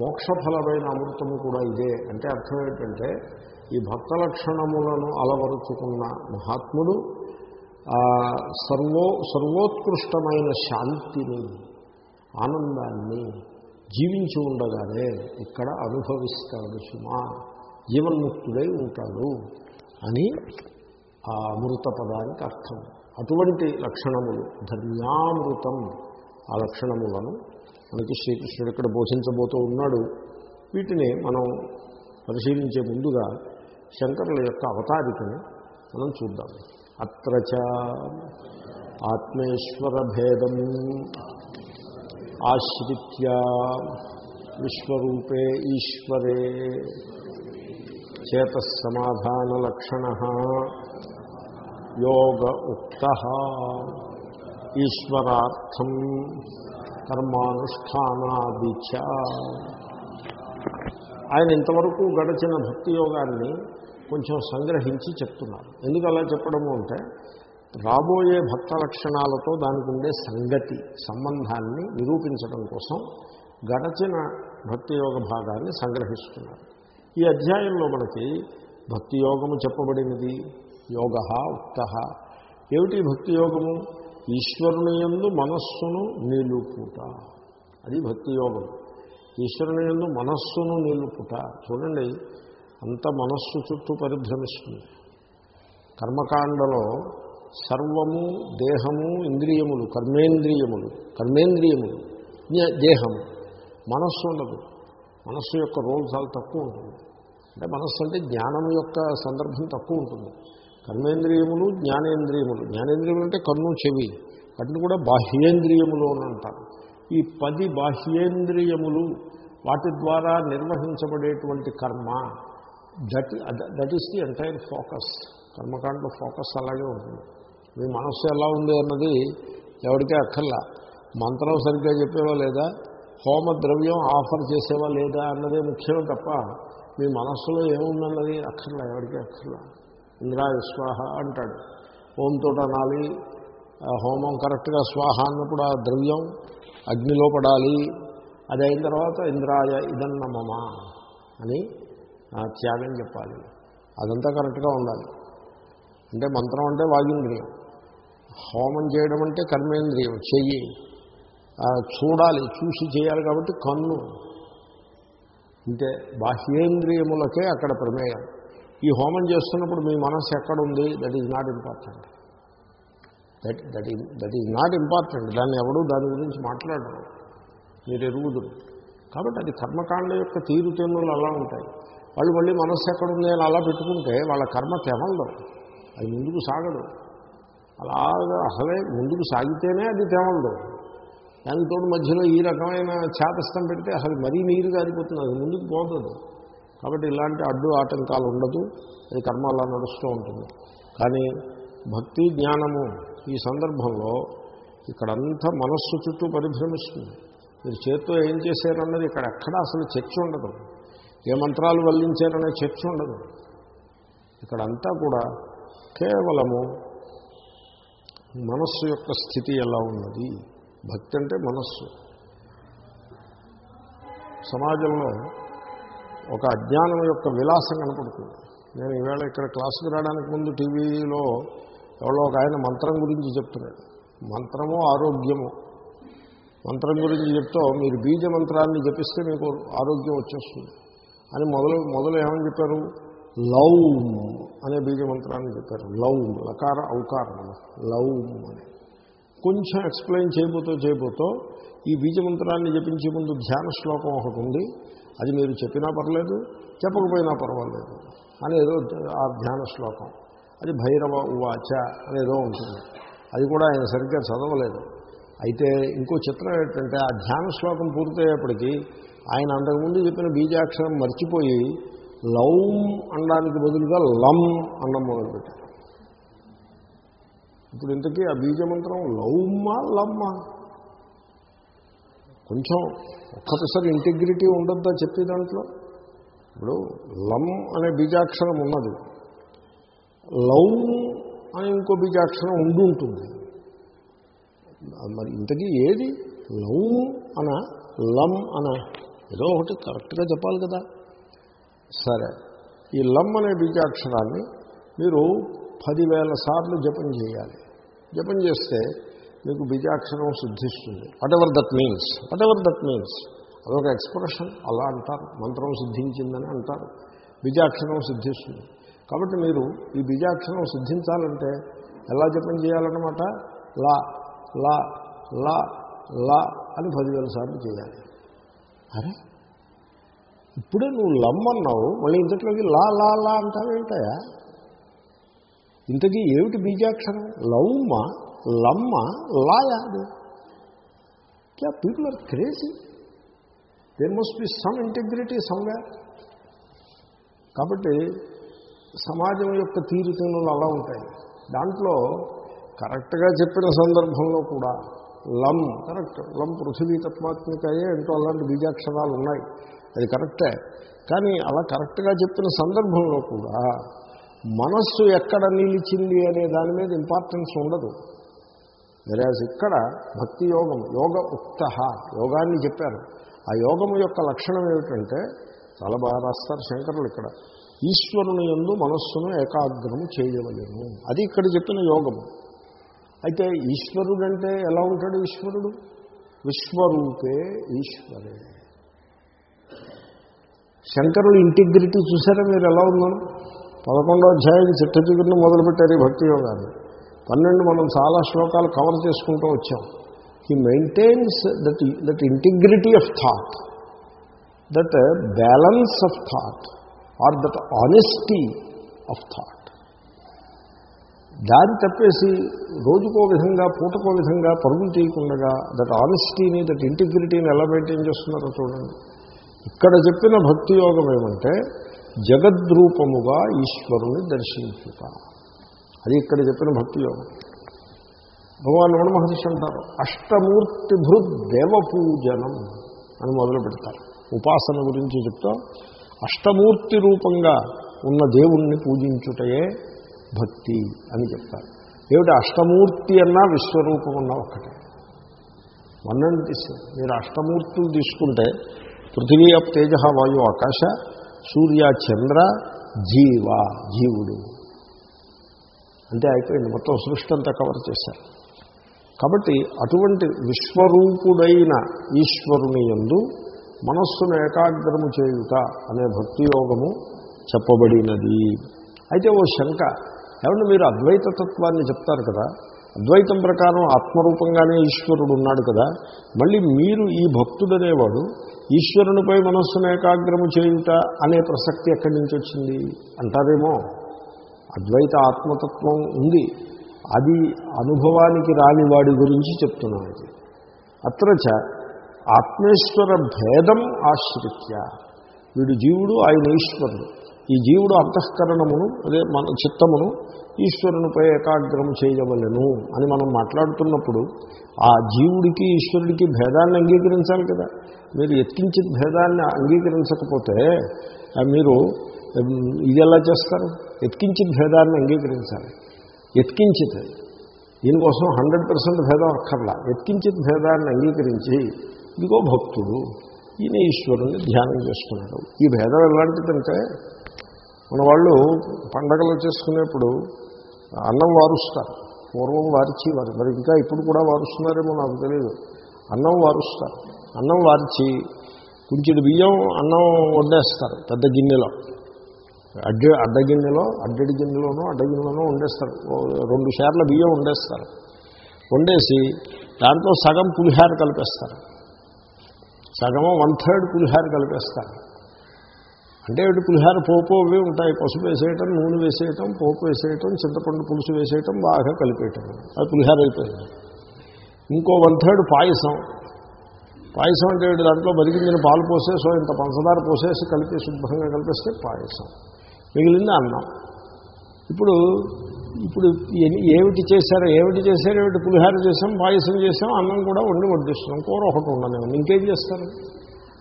మోక్షఫలమైన అమృతము కూడా ఇదే. అంటే అర్థం ఏంటంటే ఈ భక్త లక్షణములను అలవరుచుకున్న మహాత్ముడు సర్వో సర్వోత్కృష్టమైన శాంతిని ఆనందాన్ని జీవించి ఉండగానే ఇక్కడ అనుభవిస్తాడు సుమా. జీవన్ముక్తుడై ఉంటాడు అని ఆ అమృత పదానికి అర్థం. అటువంటి లక్షణములు. ధన్యామృతం. ఆ లక్షణములను మనకి శ్రీకృష్ణుడు ఇక్కడ బోధించబోతూ ఉన్నాడు. వీటిని మనం పరిశీలించే ముందుగా శంకరుల యొక్క అవతారికను మనం చూద్దాం. అత్ర ఆత్మేశ్వర భేదం ఆశ్రిత్య విశ్వరూపే ఈశ్వరే చేతసమాధానలక్షణ యోగ ఉక్త ఈశ్వరార్థం కర్మానుష్ఠానాదిచ. ఆయన ఇంతవరకు గడిచిన భక్తి యోగాన్ని కొంచెం సంగ్రహించి చెప్తున్నారు. ఎందుకు అలా చెప్పడము అంటే రాబోయే భక్త లక్షణాలతో దానికి ఉండే సంగతి సంబంధాన్ని నిరూపించడం కోసం గడచిన భక్తి యోగ భాగాన్ని సంగ్రహిస్తున్నారు. ఈ అధ్యాయంలో మనకి భక్తి యోగము చెప్పబడినది యోగ ఉక్త. ఏమిటి భక్తి యోగము ఈశ్వరుని ఎందు మనస్సును నిలుపుట. అది భక్తి యోగం ఈశ్వరుని యందు మనస్సును నిలుపుట. చూడండి అంత మనస్సు చుట్టూ పరిభ్రమిస్తుంది. కర్మకాండలో సర్వము దేహము ఇంద్రియములు కర్మేంద్రియములు కర్మేంద్రియములు దేహము మనస్సు ఉండదు. మనస్సు యొక్క రోల్ చాలా తక్కువ ఉంటుంది. అంటే మనస్సు అంటే జ్ఞానం యొక్క సందర్భం తక్కువ ఉంటుంది. కర్మేంద్రియములు జ్ఞానేంద్రియములు. జ్ఞానేంద్రియములు అంటే కన్ను చెవి. వాటిని కూడా బాహ్యేంద్రియములు అని అంటారు. ఈ పది బాహ్యేంద్రియములు వాటి ద్వారా నిర్వహించబడేటువంటి కర్మ that that is the entire focus కర్మకాండ ఫోకస్ అలాగే ఉంటుంది. మీ మనస్సు ఎలా ఉంది అన్నది ఎవరికే అక్కర్లా. మంత్రం సరిగ్గా చెప్పేవా లేదా? హోమ ద్రవ్యం ఆఫర్ చేసేవా లేదా అన్నదే ముఖ్యమే తప్ప మీ మనస్సులో ఏముందన్నది అక్కర్లా ఎవరికీ అక్కర్లా. ఇంద్రాయ స్వాహ అంటాడు. ఓంతో అనాలి హోమం కరెక్ట్గా స్వాహ అన్నప్పుడు ఆ ద్రవ్యం అగ్నిలో పడాలి. అది అయిన తర్వాత ఇంద్రాయ ఇదన్నమమ అని త్యాగం చెప్పాలి. అదంతా కరెక్ట్గా ఉండాలి. అంటే మంత్రం అంటే వాగింద్రియం హోమం చేయడం అంటే కర్మేంద్రియం చెయ్యి. చూడాలి చూసి చేయాలి కాబట్టి కన్ను. అంటే బాహ్యేంద్రియములకే అక్కడ ప్రమేయం. ఈ హోమం చేస్తున్నప్పుడు మీ మనస్సు ఎక్కడుంది? That is not important that that that is not important దాన్ని ఎవడూ దాని గురించి మాట్లాడరు. మీరు ఎరుగుదురు. కాబట్టి అది కర్మకాండ యొక్క తీరుతెన్నులు అలా ఉంటాయి. వాళ్ళు మళ్ళీ మనస్సు ఎక్కడుంది అని అలా పెట్టుకుంటే వాళ్ళ కర్మ తెమలదు. అది ముందుకు సాగదు. అలాగా అసలే ముందుకు సాగితేనే అది తెమలదు. దానికి తోడు మధ్యలో ఈ రకమైన చేతస్థం పెడితే అసలు మరీ నీరు కారిపోతుంది అది ముందుకు పోతుంది కాబట్టి ఇలాంటి అడ్డు ఆటంకాలు ఉండదు. అది కర్మ అలా నడుస్తూ ఉంటుంది. కానీ భక్తి జ్ఞానము ఈ సందర్భంలో ఇక్కడంతా మనస్సు చుట్టూ పరిభ్రమిస్తుంది. మీరు చేత్తో ఏం చేశారన్నది ఇక్కడ ఎక్కడ అసలు చర్చ ఉండదు. ఏ మంత్రాలు వల్లించారనే చర్చ ఉండదు. ఇక్కడంతా కూడా కేవలము మనస్సు యొక్క స్థితి ఎలా ఉన్నది? భక్తి అంటే మనస్సు. సమాజంలో ఒక అజ్ఞానం యొక్క విలాసం కనపడుతుంది. నేను ఈవేళ ఇక్కడ క్లాసుకు రావడానికి ముందు టీవీలో ఎవరో ఒక ఆయన మంత్రం గురించి చెప్తున్నాడు. మంత్రము ఆరోగ్యము. మంత్రం గురించి చెప్తూ మీరు బీజ మంత్రాన్ని జపిస్తే మీకు ఆరోగ్యం వచ్చేస్తుంది. అని మొదలు మొదలు ఏమని చెప్పారు? లౌమ్ అనే బీజ మంత్రాన్ని చెప్పారు. లౌమ్ లకార ఔకారం లౌమ్ అని. కొంచెం ఎక్స్ప్లెయిన్ చేయబోతో చేయబోతో ఈ బీజ మంత్రాన్ని జపించే ముందు ధ్యాన శ్లోకం ఒకటి ఉంది. అది మీరు చెప్పినా పర్లేదు చెప్పకపోయినా పర్వాలేదు. అనేదో ఆ ధ్యాన శ్లోకం. అది భైరవ ఉవాచ అనేదో ఉంటుంది. అది కూడా ఆయన సరిగ్గా చదవలేదు. అయితే ఇంకో చిత్రం ఏంటంటే ఆ ధ్యాన శ్లోకం పూర్తయ్యేప్పటికీ ఆయన అంతకుముందు చెప్పిన బీజాక్షరం మర్చిపోయి లౌమ్ అనడానికి బదులుగా లమ్ అన్నం మొదలుపెట్టారు. ఇప్పుడు ఇంతకీ ఆ బీజమంత్రం లౌమ్మా లమ్మా? కొంచెం ఒక్కసారి ఇంటిగ్రిటీ ఉండొద్దా చెప్పే దాంట్లో? ఇప్పుడు లం అనే బీజాక్షరం ఉన్నది. లవ్ అని ఇంకో బీజాక్షరం ఉండి ఉంటుంది. మరి ఇంతకీ ఏది? లవ్ అన లం అన. ఏదో ఒకటి కరెక్ట్గా చెప్పాలి కదా. సరే ఈ లమ్ అనే బీజాక్షరాన్ని మీరు పదివేల సార్లు జపం చేయాలి. జపం చేస్తే మీకు బీజాక్షరం సిద్ధిస్తుంది. Whatever that means whatever that means అదొక ఎక్స్ప్రెషన్ అలా అంటారు. మంత్రం సిద్ధించిందని అంటారు. బీజాక్షరం సిద్ధిస్తుంది. కాబట్టి మీరు ఈ బీజాక్షరం సిద్ధించాలంటే ఎలా జపం చేయాలన్నమాట? లా లా లా లా అని పదివేల సార్లు చేయాలి. అరే ఇప్పుడే నువ్వు లమ్మన్నావు మళ్ళీ ఇంతట్లోకి లా లా లా అంటావేంటయా ఇంతకీ ఏమిటి బీజాక్షరం? లవ్మా? లమ్మ లాయా అది? క్యా people are crazy there must be some integrity somewhere కాబట్టి సమాజం యొక్క తీరుతెన్నులు అలా ఉంటాయి. దాంట్లో కరెక్ట్గా చెప్పిన సందర్భంలో కూడా లం కరెక్ట్ లం పృథివీ తత్వాత్మికయే అంటూ అలాంటి బీజాక్షరాలు ఉన్నాయి. అది కరెక్టే. కానీ అలా కరెక్ట్గా చెప్పిన సందర్భంలో కూడా మనస్సు ఎక్కడ నిలిచింది అనే దాని మీద ఇంపార్టెన్స్ ఉండదు. వెరాజ్ ఇక్కడ భక్తి యోగం యోగ ఉక్త యోగాన్ని చెప్పారు. ఆ యోగము యొక్క లక్షణం ఏమిటంటే చాలా బాగా రాస్తారు శంకరులు ఇక్కడ. ఈశ్వరుని ఎందు మనస్సును ఏకాగ్రము చేయవలేము అది ఇక్కడ చెప్పిన యోగము అయితే ఈశ్వరుడు అంటే ఎలా ఉంటాడు ఈశ్వరుడు? విశ్వరూపే ఈశ్వరే. శంకరులు ఇంటిగ్రిటీ చూసారా మీరు ఎలా ఉన్నాను పదకొండో అధ్యాయం చిట్ట చిగురును మొదలుపెట్టారు ఈ భక్తి యోగాన్ని. పన్నెండు మనం చాలా శ్లోకాలు కవర్ చేసుకుంటూ వచ్చాం. He maintains that that integrity of thought that balance of thought or that honesty of thought దాన్ని తప్పేసి రోజుకో విధంగా పూటకో విధంగా పరుగులు చేయకుండా దట్ ఆనెస్టీని దట్ ఇంటిగ్రిటీని ఎలా మెయింటైన్ చేస్తున్నారో చూడండి. ఇక్కడ చెప్పిన భక్తి యోగం ఏమంటే జగద్రూపముగా ఈశ్వరుని దర్శించుట. అది ఇక్కడ చెప్పిన భక్తి యోగం భగవాన్ రమణ మహర్షి అంటారు అష్టమూర్తి భృద్ దేవపూజనం అని మొదలు పెడతారు. ఉపాసన గురించి చెప్తా అష్టమూర్తి రూపంగా ఉన్న దేవుణ్ణి పూజించుటయే భక్తి అని చెప్తారు. ఏమిటి? అష్టమూర్తి అన్నా విశ్వరూపం అన్నా ఒకటే అండ్ మీరు అష్టమూర్తులు తీసుకుంటే పృథివీ అప్ తేజ వాయు ఆకాశ సూర్య చంద్ర జీవ జీవుడు. అంటే అయిపోయింది. మొత్తం సృష్టి అంతా కవర్ చేశారు. కాబట్టి అటువంటి విశ్వరూపుడైన ఈశ్వరుని ఎందు మనస్సును ఏకాగ్రము చేయుట అనే భక్తి యోగము చెప్పబడినది. అయితే ఓ శంక ఏమంటే మీరు అద్వైత తత్వాన్ని చెప్తారు కదా? అద్వైతం ప్రకారం ఆత్మరూపంగానే ఈశ్వరుడు ఉన్నాడు కదా? మళ్ళీ మీరు ఈ భక్తుడనేవాడు ఈశ్వరునిపై మనస్సును ఏకాగ్రము చేయుట అనే ప్రసక్తి ఎక్కడి నుంచి వచ్చింది? అంటారేమో అద్వైత ఆత్మతత్వం ఉంది. అది అనుభవానికి రాని వాడి గురించి చెప్తున్నాను ఇది. అత్రచ ఆత్మేశ్వర భేదం ఆశ్రిత్య. వీడు జీవుడు ఆయన ఈశ్వరుడు. ఈ జీవుడు అంతఃకరణమును అదే మన చిత్తమును ఈశ్వరునిపై ఏకాగ్రం చేయవలను అని మనం మాట్లాడుతున్నప్పుడు ఆ జీవుడికి ఈశ్వరుడికి భేదాన్ని అంగీకరించాలి కదా. మీరు ఎత్తించిన భేదాన్ని అంగీకరించకపోతే మీరు ఇది ఎలా చేస్తారు? ఎత్కించిత్ భేదాన్ని అంగీకరించాలి. ఎత్కించిత్ దీనికోసం హండ్రెడ్ పర్సెంట్ భేదం అక్కర్లా. ఎత్కించిత్ భేదాన్ని అంగీకరించి ఇదిగో భక్తుడు ఈయన ఈశ్వరుని ధ్యానం చేసుకున్నాడు. ఈ భేదం ఎలాంటిదంటే మన వాళ్ళు పండగలు చేసుకునేప్పుడు అన్నం వారుస్తారు. పూర్వం వారిచి వారు మరి ఇంకా ఇప్పుడు కూడా వారుస్తున్నారేమో నాకు తెలియదు అన్నం వారుస్తారు. అన్నం వారిచి కొంచెం బియ్యం అన్నం వండేస్తారు పెద్ద గిన్నెలో. అడ్డ అడ్డ గిన్నెలో అడ్డడి గిన్నెలోనో అడ్డగిన్నెలోనో వండేస్తారు రెండు షేర్ల బియ్యం వండేస్తారు వండేసి దాంట్లో సగం పులిహార కలిపేస్తారు. సగం వన్ థర్డ్ పులిహార కలిపేస్తారు. అంటే ఇటు పులిహార పోపు అవి ఉంటాయి. పసుపు వేసేయటం నూనె వేసేయటం పోపు వేసేయటం చింతపండు పులుసు వేసేయటం బాగా కలిపేయటం. అది పులిహార అయిపోయింది. ఇంకో వన్ థర్డ్ పాయసం. పాయసం అంటే దాంట్లో బతికించిన పాలు పోసేసో ఇంత పంచదార పోసేసి కలిపి శుభ్రంగా కలిపేస్తే పాయసం. మిగిలింది అన్నం? ఇప్పుడు ఇప్పుడు ఎన్ని- ఏమిటి చేశారో ఏమిటి చేశారో ఏమిటి పులిహార చేసాం పాయసం చేసాం అన్నం కూడా వండి వడ్డిస్తున్నాం. కూర ఒకటి ఉండను ఇంకేం చేస్తారు?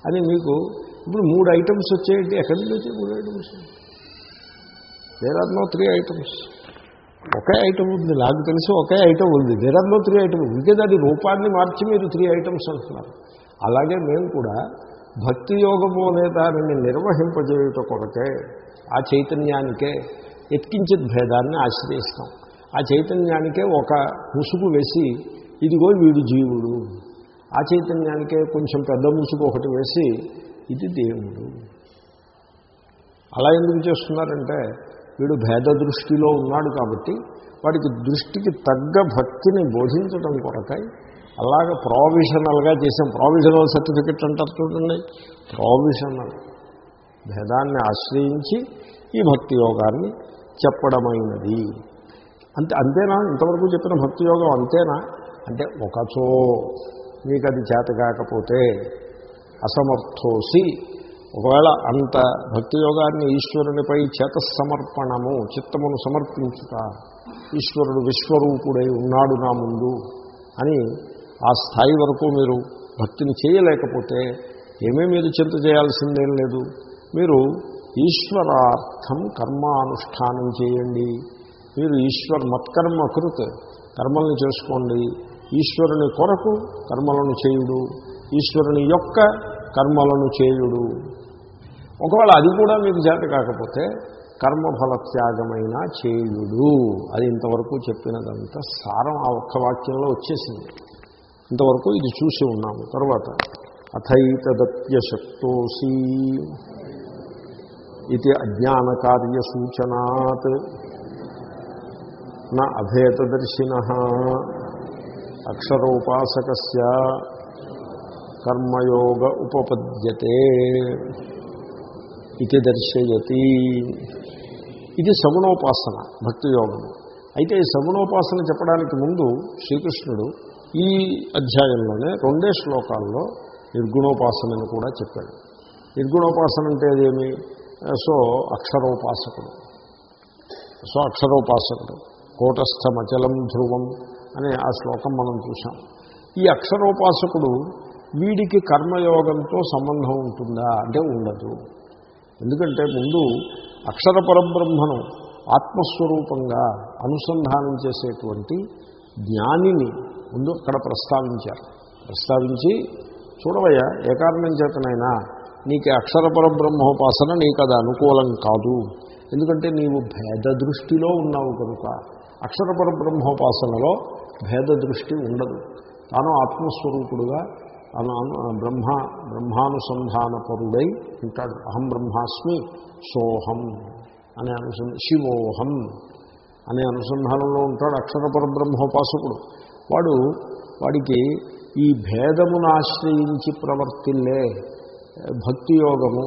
అని మీకు ఇప్పుడు మూడు ఐటమ్స్ వచ్చేయండి ఎక్కడి నుంచి వచ్చాయి మూడు items there are no three items okay item ఉంది. నాకు తెలిసి ఒకే ఐటమ్ ఉంది. There are no three item ఇంకే దాని రూపాన్ని మార్చి మీరు త్రీ ఐటమ్స్ అంటున్నారు. అలాగే మేము కూడా భక్తి యోగము అనే దానిని నిర్వహింపజేయుట కొరకే ఆ చైతన్యానికే ఎత్కించిత్ భేదాన్ని ఆశ్రయిస్తాం. ఆ చైతన్యానికే ఒక ముసుగు వేసి ఇదిగో వీడు జీవుడు. ఆ చైతన్యానికే కొంచెం పెద్ద ముసుగు ఒకటి వేసి ఇది దేవుడు. అలా ఎందుకు చేస్తున్నారంటే వీడు భేద దృష్టిలో ఉన్నాడు కాబట్టి వాడికి దృష్టికి తగ్గ భక్తిని బోధించడం కొరకై అలాగ ప్రావిషనల్గా చేసాం ప్రావిషనల్ సర్టిఫికెట్ అంటారు చూడండి. ప్రావిషనల్ భేదాన్ని ఆశ్రయించి ఈ భక్తి యోగాన్ని చెప్పడమైనది. అంతే అంతేనా? ఇంతవరకు చెప్పిన భక్తి యోగం అంతేనా? అంటే ఒకచో మీకు అది చేత కాకపోతే అసమర్థోసి. ఒకవేళ అంత భక్తి యోగాన్ని ఈశ్వరునిపై చేత సమర్పణము చిత్తమును సమర్పించుట ఈశ్వరుడు విశ్వరూపుడై ఉన్నాడు నా ముందు అని ఆ స్థాయి వరకు మీరు భక్తిని చేయలేకపోతే ఏమీ మీరు చింత చేయాల్సిందేం లేదు. మీరు ఈశ్వరార్థం కర్మానుష్ఠానం చేయండి. మీరు ఈశ్వర్ మత్కర్మ కృత్ కర్మల్ని చేసుకోండి. ఈశ్వరుని కొరకు కర్మలను చేయుడు. ఈశ్వరుని యొక్క కర్మలను చేయుడు. ఒకవేళ అది కూడా మీకు చేత కాకపోతే కర్మఫల త్యాగమైన చేయుడు. అది ఇంతవరకు చెప్పినదంతా సారం ఆ ఒక్క వాక్యంలో వచ్చేసింది. ఇంతవరకు ఇది చూసి ఉన్నాము. తర్వాత అథైతదప్యశక్తోసి ఇది అజ్ఞానకార్యసూచనాత్ నా అభేదర్శిన అక్షరోపాసకస్య కర్మయోగ ఉపపద్యతే ఇది దర్శయతి ఇది సగుణోపాసన భక్తి యోగము అయితే ఈ సగుణోపాసన చెప్పడానికి ముందు శ్రీకృష్ణుడు ఈ అధ్యాయంలోనే రెండే శ్లోకాల్లో నిర్గుణోపాసనను కూడా చెప్పాడు. నిర్గుణోపాసన అంటే అదేమి సో అక్షరోపాసకుడు. సో అక్షరోపాసకుడు. కూటస్థమచలం ధ్రువం అనే ఆ శ్లోకం మనం చూసాం ఈ అక్షరోపాసకుడు వీడికి కర్మయోగంతో సంబంధం ఉంటుందా? అంటే ఉండదు. ఎందుకంటే ముందు అక్షర పరబ్రహ్మను ఆత్మస్వరూపంగా అనుసంధానం చేసేటువంటి జ్ఞానిని ముందు అక్కడ ప్రస్తావించారు. ప్రస్తావించి చూడవయ్యా ఏ కారణం చేతనైనా నీకు అక్షరపర బ్రహ్మోపాసన నీకు అది అనుకూలం కాదు. ఎందుకంటే నీవు భేద దృష్టిలో ఉన్నావు కనుక అక్షరపర బ్రహ్మోపాసనలో భేద దృష్టి ఉండదు. తాను ఆత్మస్వరూపుడుగా అను అను- బ్రహ్మ బ్రహ్మానుసంధానపరుడై ఉంటాడు. అహం బ్రహ్మాస్మి సోహం అనే అనుసంధ శివోహం అనే అనుసంధానంలో ఉంటాడు అక్షరపర బ్రహ్మోపాసకుడు వాడు వాడికి ఈ భేదమును ఆశ్రయించి ప్రవర్తిల్లే భక్తి యోగము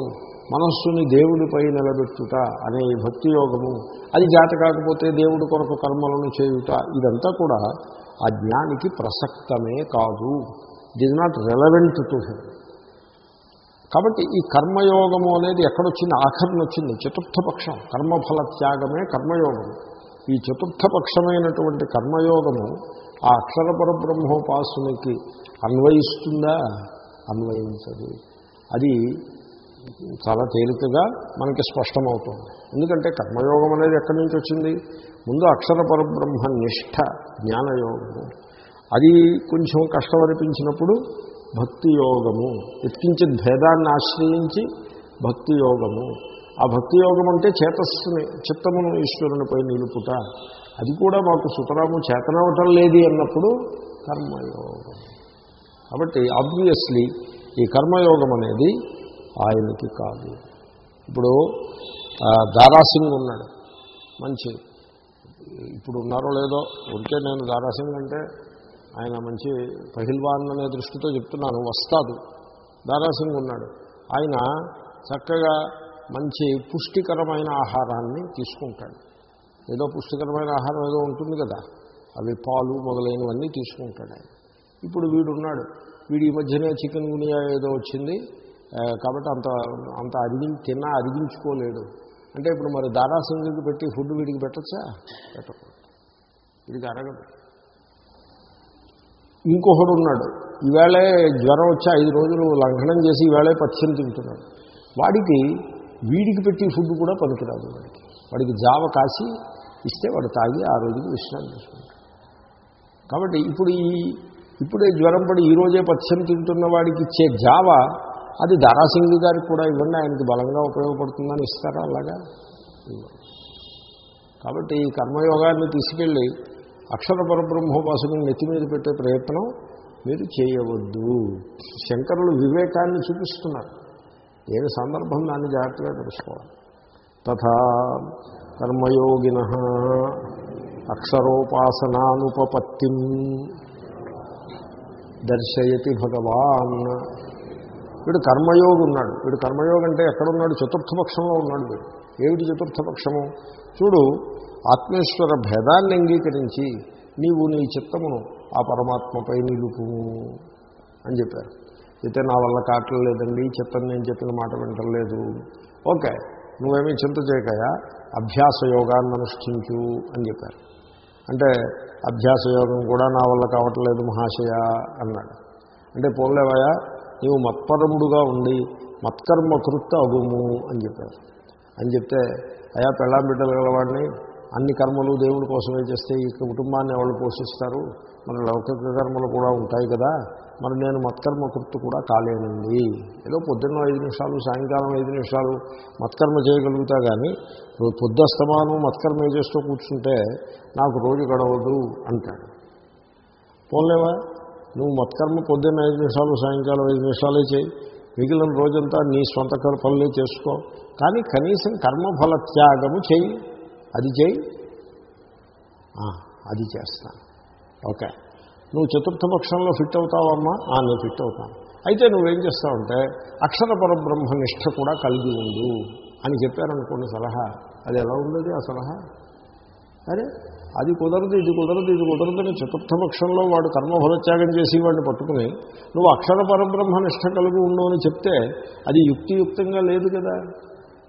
మనస్సుని దేవుడిపై నిలబెట్టుట అనే భక్తి యోగము అది జాత కాకపోతే దేవుడి కొరకు కర్మలను చేయుట ఇదంతా కూడా ఆ జ్ఞానికి ప్రసక్తమే కాదు. It is not relevant to him కాబట్టి ఈ కర్మయోగము అనేది ఎక్కడొచ్చింది? ఆఖరిని వచ్చింది చతుర్థ పక్షం కర్మఫల త్యాగమే కర్మయోగము. ఈ చతుర్థ పక్షమైనటువంటి కర్మయోగము ఆ అక్షరపర పరబ్రహ్మోపాసనకి అన్వయిస్తుందా? అన్వయించదు. అది చాలా తేలికగా మనకి స్పష్టమవుతుంది. ఎందుకంటే కర్మయోగం అనేది ఎక్కడి నుంచి వచ్చింది? ముందు అక్షర పరబ్రహ్మ నిష్ఠ జ్ఞానయోగము. అది కొంచెం కష్టం అనిపించినప్పుడు భక్తి యోగము. ఎత్కించి భేదాన్ని ఆశ్రయించి భక్తి యోగము. ఆ భక్తి యోగం అంటే చేతస్సుని చిత్తమును ఈశ్వరునిపై నిలుపుట. అది కూడా మాకు సుతరాము చేతనవటం లేదు అన్నప్పుడు కర్మయోగం కాబట్టి ఆబ్వియస్లీ ఈ కర్మయోగం అనేది ఆయనకి కాదు. ఇప్పుడు దారాసింగ్ ఉన్నాడు. మంచి ఇప్పుడు ఉన్నారో లేదో ఉంటే నేను దారాసింగ్ అంటే ఆయన మంచి పహిల్వాన్ అనే దృష్టితో చెప్తున్నాను వస్తాదు దారాసింగ్ ఉన్నాడు. ఆయన చక్కగా మంచి పుష్టికరమైన ఆహారాన్ని తీసుకుంటాడు. ఏదో పుష్టికరమైన ఆహారం ఏదో ఉంటుంది కదా అవి పాలు మొదలైనవన్నీ తీసుకుంటాడు ఆయన. ఇప్పుడు వీడున్నాడు. వీడి ఈ మధ్యనే చికెన్ గునియా ఏదో వచ్చింది. కాబట్టి అంత అంత అరిగి తిన్నా అరిగించుకోలేడు. అంటే ఇప్పుడు మరి దారాసింగికి పెట్టి ఫుడ్ వీడికి పెట్టచ్చా? పెట్టకూడదు. వీడికి అరగదు. ఇంకొకడు ఉన్నాడు. ఈవేళే జ్వరం వచ్చి ఐదు రోజులు లంఘనం చేసి ఈవేళే పథ్యం తింటున్నాడు. వాడికి వీడికి పెట్టి ఫుడ్ కూడా పనికిరాదు వాడికి. వాడికి జావ కాసి ఇస్తే వాడు తాగి ఆ రోజుకి విశ్రాంతి తీసుకుంటాడు. కాబట్టి ఇప్పుడు ఈ ఇప్పుడే జ్వరం పడి ఈరోజే పచ్చని తింటున్న వాడికి ఇచ్చే జావ అది దారాసింగ్ గారికి కూడా ఇవ్వండి ఆయనకి బలంగా ఉపయోగపడుతుందని ఇస్తారా అలాగా? కాబట్టి ఈ కర్మయోగాన్ని తీసుకెళ్ళి అక్షర పరబ్రహ్మోపాసుని నెత్తి మీద పెట్టే ప్రయత్నం మీరు చేయవద్దు. శంకరులు వివేకాన్ని చూపిస్తున్నారు. ఏమి సందర్భం దాన్ని జాగ్రత్తగా తెలుసుకోవాలి. తథా కర్మయోగిన అక్షరోపాసనానుపపత్తి దర్శయతి భగవాన్. వీడు కర్మయోగి ఉన్నాడు వీడు కర్మయోగి అంటే ఎక్కడున్నాడు? చతుర్థపక్షంలో ఉన్నాడు వీడు. ఏమిటి చతుర్థపక్షము? చూడు ఆత్మేశ్వర భేదాన్ని అంగీకరించి నీవు నీ చిత్తమును ఆ పరమాత్మపై నిలుపుము అని చెప్పారు. అయితే నా వల్ల కావట్లేదండి చిత్తం నేను చెప్పిన మాట వింటలేదు ఓకే నువ్వేమీ చింత చేయకయా? అభ్యాస యోగాన్ని అనుష్ఠించు అని చెప్పారు. అంటే అభ్యాస యోగం కూడా నా వల్ల కావట్లేదు మహాశయ అన్నాడు. అంటే పోలేవయా నీవు మత్పరముడుగా ఉండి మత్కర్మ కృత్త అగుము అని చెప్పారు. అని చెప్తే అయా పెళ్ళాం బిడ్డలు గలవాడిని అన్ని కర్మలు దేవుడి కోసమే చేస్తే ఈ కుటుంబాన్ని ఎవరు పోషిస్తారు? మన లౌకిక కర్మలు కూడా ఉంటాయి కదా. మరి నేను మత్కర్మ కృప్తి కూడా కాలేనండి. ఏదో పొద్దున్న ఐదు నిమిషాలు సాయంకాలం ఐదు నిమిషాలు మత్కర్మ చేయగలుగుతా కానీ పొద్దుస్తమానం మత్కర్మ చేస్తూ కూర్చుంటే నాకు రోజు గడవదు అంటాడు. పోలేవా నువ్వు మత్కర్మ పొద్దున్న ఐదు నిమిషాలు సాయంకాలం ఐదు నిమిషాలే చేయి. మిగిలిన రోజంతా నీ సొంత కర్- పనులే చేసుకో. కానీ కనీసం కర్మఫల త్యాగము చేయి అది చేయి. అది చేస్తాను ఓకే. నువ్వు చతుర్థ పక్షంలో ఫిట్ అవుతావమ్మా? ఆ, నేను ఫిట్ అవుతాను అయితే నువ్వేం చేస్తావంటే అక్షర పరబ్రహ్మ నిష్ఠ కూడా కలిగి ఉండు అని చెప్పారనుకోండి సలహా. అది ఎలా ఉండదు ఆ సలహా? అరే అది కుదరదు ఇది కుదరదు ఇది కుదరదని చతుర్థ పక్షంలో వాడు కర్మఫలత్యాగం చేసి వాడిని పట్టుకుని నువ్వు అక్షర పరబ్రహ్మ నిష్ట కలిగి ఉండు అని చెప్తే అది యుక్తియుక్తంగా లేదు కదా.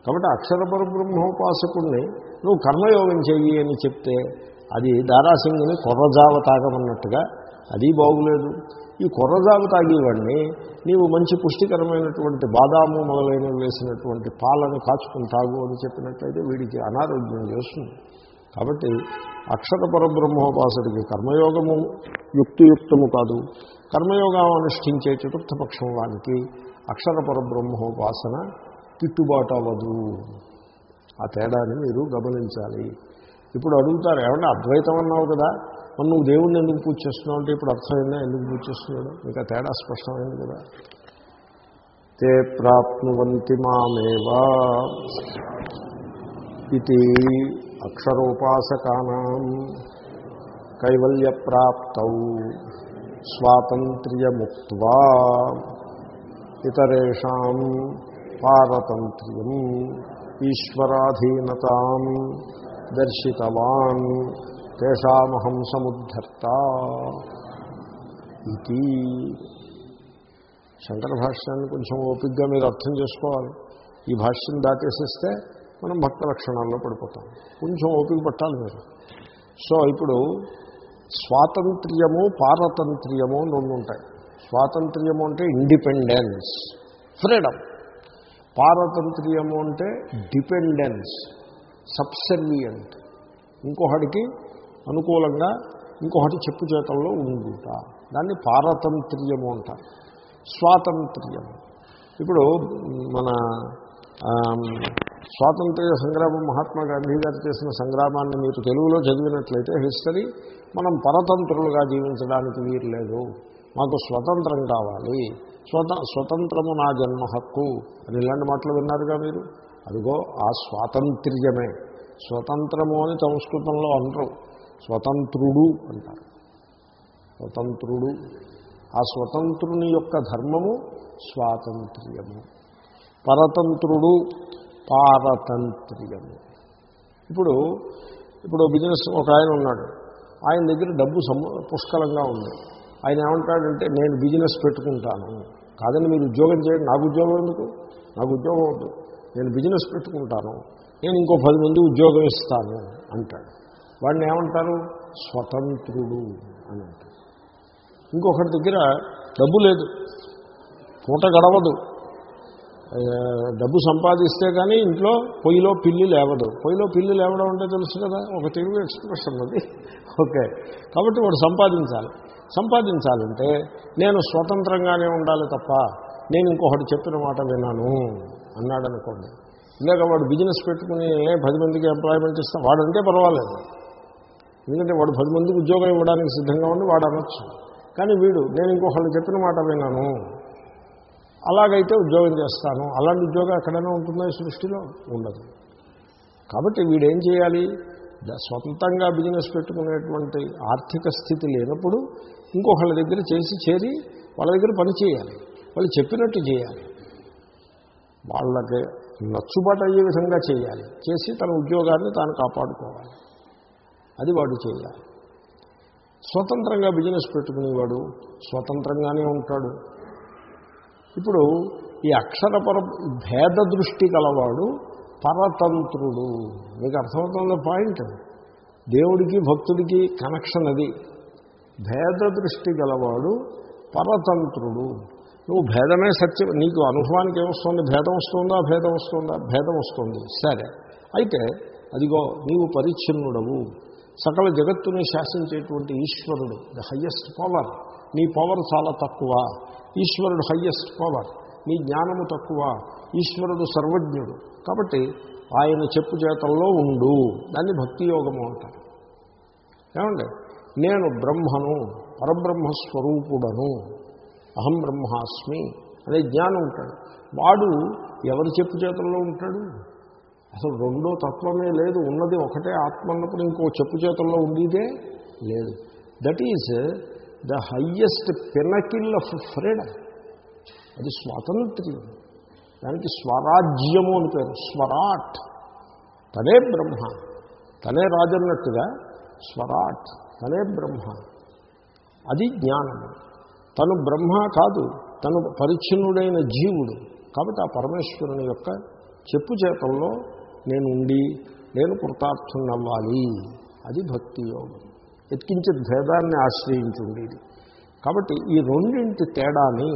కాబట్టి అక్షర పరబ్రహ్మోపాసకుణ్ణి నువ్వు కర్మయోగం చెయ్యి అని చెప్తే అది దారాసింగ్ని కొర్రజావ తాగమన్నట్టుగా అది బాగులేదు. ఈ కొర్రజావ తాగేవాడిని నీవు మంచి పుష్టికరమైనటువంటి బాదాము మొదలైనవి వేసినటువంటి పాలను కాచుకుని తాగు అని చెప్పినట్లయితే వీడికి అనారోగ్యం చేస్తుంది. కాబట్టి అక్షర పరబ్రహ్మోపాసడికి కర్మయోగము యుక్తియుక్తము కాదు. కర్మయోగం అనుష్ఠించే చతుర్థపక్షం వానికి అక్షర పరబ్రహ్మోపాసన గిట్టుబాటు అవ్వదు ఆ తేడాని మీరు గమనించాలి. ఇప్పుడు అడుగుతారు ఏమన్నా అద్వైతం అన్నావు కదా మనం నువ్వు దేవుణ్ణి ఎందుకు పూజ చేస్తున్నావు? అంటే ఇప్పుడు అర్థమైందా ఎందుకు పూజ చేస్తున్నాడు? ఇంకా తేడా స్పష్టమైంది కదా. తే ప్రాప్నువంతి మామేవా ఇది అక్షరోపాసకానాం కైవల్యప్రాప్తౌ స్వాతంత్ర్యముక్వా ఇతరేషాం పారతంత్ర్యం ఈశ్వరాధీనతాం దర్శితవాన్ తేషామహం సముద్ధర్త ఇది శంకర భాష్యాన్ని కొంచెం ఓపిక్గా మీరు అర్థం చేసుకోవాలి. ఈ భాష్యం దాటేసేస్తే మనం భక్త లక్షణాల్లో పడిపోతాం. కొంచెం ఓపిక పట్టాలి మీరు. సో ఇప్పుడు స్వాతంత్ర్యము పారతంత్ర్యము రెండు ఉంటాయి. స్వాతంత్ర్యము అంటే ఇండిపెండెన్స్ ఫ్రీడమ్. పారతంత్ర్యము అంటే డిపెండెన్స్ సబ్సర్వియంట్ ఇంకొకటికి అనుకూలంగా ఇంకొకటి చెప్పు చేతల్లో ఉండుట. దాన్ని పారతంత్ర్యము అంటారు. స్వాతంత్ర్యం ఇప్పుడు మన స్వాతంత్ర్య సంగ్రామం మహాత్మా గాంధీ గారు చేసిన సంగ్రామాన్ని మీరు తెలుగులో చదివినట్లయితే హిస్టరీ మనం పరతంత్రులుగా జీవించడానికి వీరు లేదు మాకు స్వతంత్రం కావాలి. స్వత స్వతంత్రము నా జన్మ హక్కు అని ఇలాంటి మాటలు విన్నారుగా మీరు? అదిగో ఆ స్వాతంత్ర్యమే. స్వతంత్రము అని సంస్కృతంలో అనరు స్వతంత్రుడు అంటారు. స్వతంత్రుడు. ఆ స్వతంత్రుని యొక్క ధర్మము స్వాతంత్ర్యము. పరతంత్రుడు పారతంత్ర్యము. ఇప్పుడు ఇప్పుడు బిజినెస్ ఒక ఆయన ఉన్నాడు. ఆయన దగ్గర డబ్బు సమ పుష్కలంగా ఉంది. ఆయన ఏమంటాడంటే నేను బిజినెస్ పెట్టుకుంటాను. కాదని మీరు ఉద్యోగం చేయండి. నాకు ఉద్యోగం ఎందుకు? నాకు ఉద్యోగం వద్దు. నేను బిజినెస్ పెట్టుకుంటాను. నేను ఇంకో పది మంది ఉద్యోగం ఇస్తాను అంటాడు. వాడిని ఏమంటారు? స్వతంత్రుడు అని అంటారు ఇంకొకటి దగ్గర డబ్బు లేదు. పూట గడవదు. డబ్బు సంపాదిస్తే కానీ ఇంట్లో పొయ్యిలో పిల్లి లేవదు. పొయ్యిలో పిల్లి లేవడం అంటే తెలుసు కదా? ఒక తెలుగు ఎక్స్ప్రెషన్ అది. ఓకే. కాబట్టి వాడు సంపాదించాలి. సంపాదించాలంటే నేను స్వతంత్రంగానే ఉండాలి తప్ప నేను ఇంకొకటి చెప్పిన మాట విన్నాను అన్నాడు అనుకోండి ఇందాక వాడు బిజినెస్ పెట్టుకుని పది మందికి ఎంప్లాయ్మెంట్ ఇస్తాం వాడంటే పర్వాలేదు. ఎందుకంటే వాడు పది మందికి ఉద్యోగం ఇవ్వడానికి సిద్ధంగా ఉండి వాడు అనొచ్చు. కానీ వీడు నేను ఇంకొకళ్ళు చెప్పిన మాట విన్నాను అలాగైతే ఉద్యోగం చేస్తాను. అలాంటి ఉద్యోగం ఎక్కడైనా ఉంటుందో సృష్టిలో? ఉండదు. కాబట్టి వీడేం చేయాలి? సొంతంగా బిజినెస్ పెట్టుకునేటువంటి ఆర్థిక స్థితి లేనప్పుడు ఇంకొకళ్ళ దగ్గర చేసి చేరి వాళ్ళ దగ్గర పని చేయాలి. వాళ్ళు చెప్పినట్టు చేయాలి. వాళ్ళకి నచ్చుబాటు అయ్యే విధంగా చేయాలి. చేసి తన ఉద్యోగాన్ని తాను కాపాడుకోవాలి. అది వాడు చేయాలి. స్వతంత్రంగా బిజినెస్ పెట్టుకునేవాడు స్వతంత్రంగానే ఉంటాడు. ఇప్పుడు ఈ అక్షరపర భేద దృష్టి గలవాడు పరతంత్రుడు. మీకు అర్థమవుతుంది పాయింట్? దేవుడికి భక్తుడికి కనెక్షన్ అది. భేద దృష్టి గలవాడు పరతంత్రుడు. నువ్వు భేదమే సత్యం. నీకు అనుభవానికి ఏమొస్తుంది? భేదం వస్తుందా? భేదం వస్తుందా? భేదం వస్తుంది. సరే. అయితే అదిగో నీవు పరిచ్ఛిన్నుడవు. సకల జగత్తుని శాసించేటువంటి ఈశ్వరుడు ద హయ్యెస్ట్ పవర్ నీ పవర్ చాలా తక్కువ. ఈశ్వరుడు హయ్యెస్ట్ పవర్ నీ జ్ఞానము తక్కువ. ఈశ్వరుడు సర్వజ్ఞుడు. కాబట్టి ఆయన చెప్పు చేతల్లో ఉండు. దాన్ని భక్తి యోగము అంటారు. ఏమండి? నేను బ్రహ్మను పరబ్రహ్మస్వరూపుడను అహం బ్రహ్మాస్మి అనే జ్ఞానం ఉంటాడు. వాడు ఎవరి చెప్పు చేతుల్లో ఉంటాడు? అసలు రెండో తత్వమే లేదు. ఉన్నది ఒకటే ఆత్మ అన్నప్పుడు ఇంకో చెప్పు చేతుల్లో ఉండేదే లేదు. That is the highest pinnacle of freedom. అది స్వాతంత్ర్యం. దానికి స్వరాజ్యము అని పేరు. స్వరాట్. తనే బ్రహ్మ. తనే రాజన్నట్టుగా స్వరాట్. తనే బ్రహ్మ. అది జ్ఞానము తను బ్రహ్మ కాదు. తను పరిచ్ఛిన్నుడైన జీవుడు. కాబట్టి ఆ పరమేశ్వరుని యొక్క చెప్పు చేతల్లో నేను ఉండి నేను కృతార్థున్నవ్వాలి అది భక్తి యోగం ఎత్కించే భేదాన్ని ఆశ్రయించుండేది కాబట్టి ఈ రెండింటి తేడాని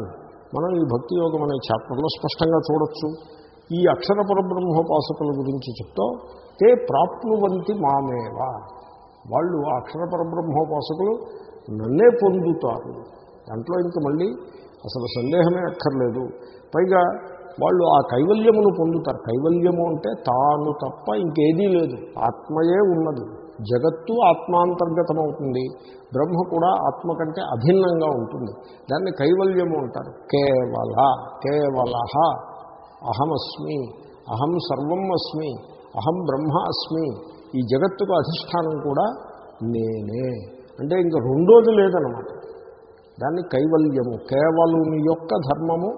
మనం ఈ భక్తి యోగం అనే చాప్టర్లో స్పష్టంగా చూడొచ్చు. ఈ అక్షర పరబ్రహ్మోపాసకుల గురించి చెప్తూ తే ప్రాప్నువంతి మామేవా. వాళ్ళు ఆ అక్షర పరబ్రహ్మోపాసకులు నన్నే పొందుతారు. దాంట్లో ఇంకా మళ్ళీ అసలు సందేహమే అక్కర్లేదు. పైగా వాళ్ళు ఆ కైవల్యమును పొందుతారు. కైవల్యము అంటే తాను తప్ప ఇంకేదీ లేదు. ఆత్మయే ఉన్నది. జగత్తు ఆత్మాంతర్గతమవుతుంది. బ్రహ్మ కూడా ఆత్మ కంటే అభిన్నంగా ఉంటుంది. దాన్ని కైవల్యము అంటారు. కేవల కేవల అహమస్మి అహం సర్వం అస్మి అహం బ్రహ్మ అస్మి. ఈ జగత్తుకు అధిష్టానం కూడా నేనే. అంటే ఇంక రెండోది లేదనమాట దాన్ని కైవల్యము కేవలుని యొక్క ధర్మము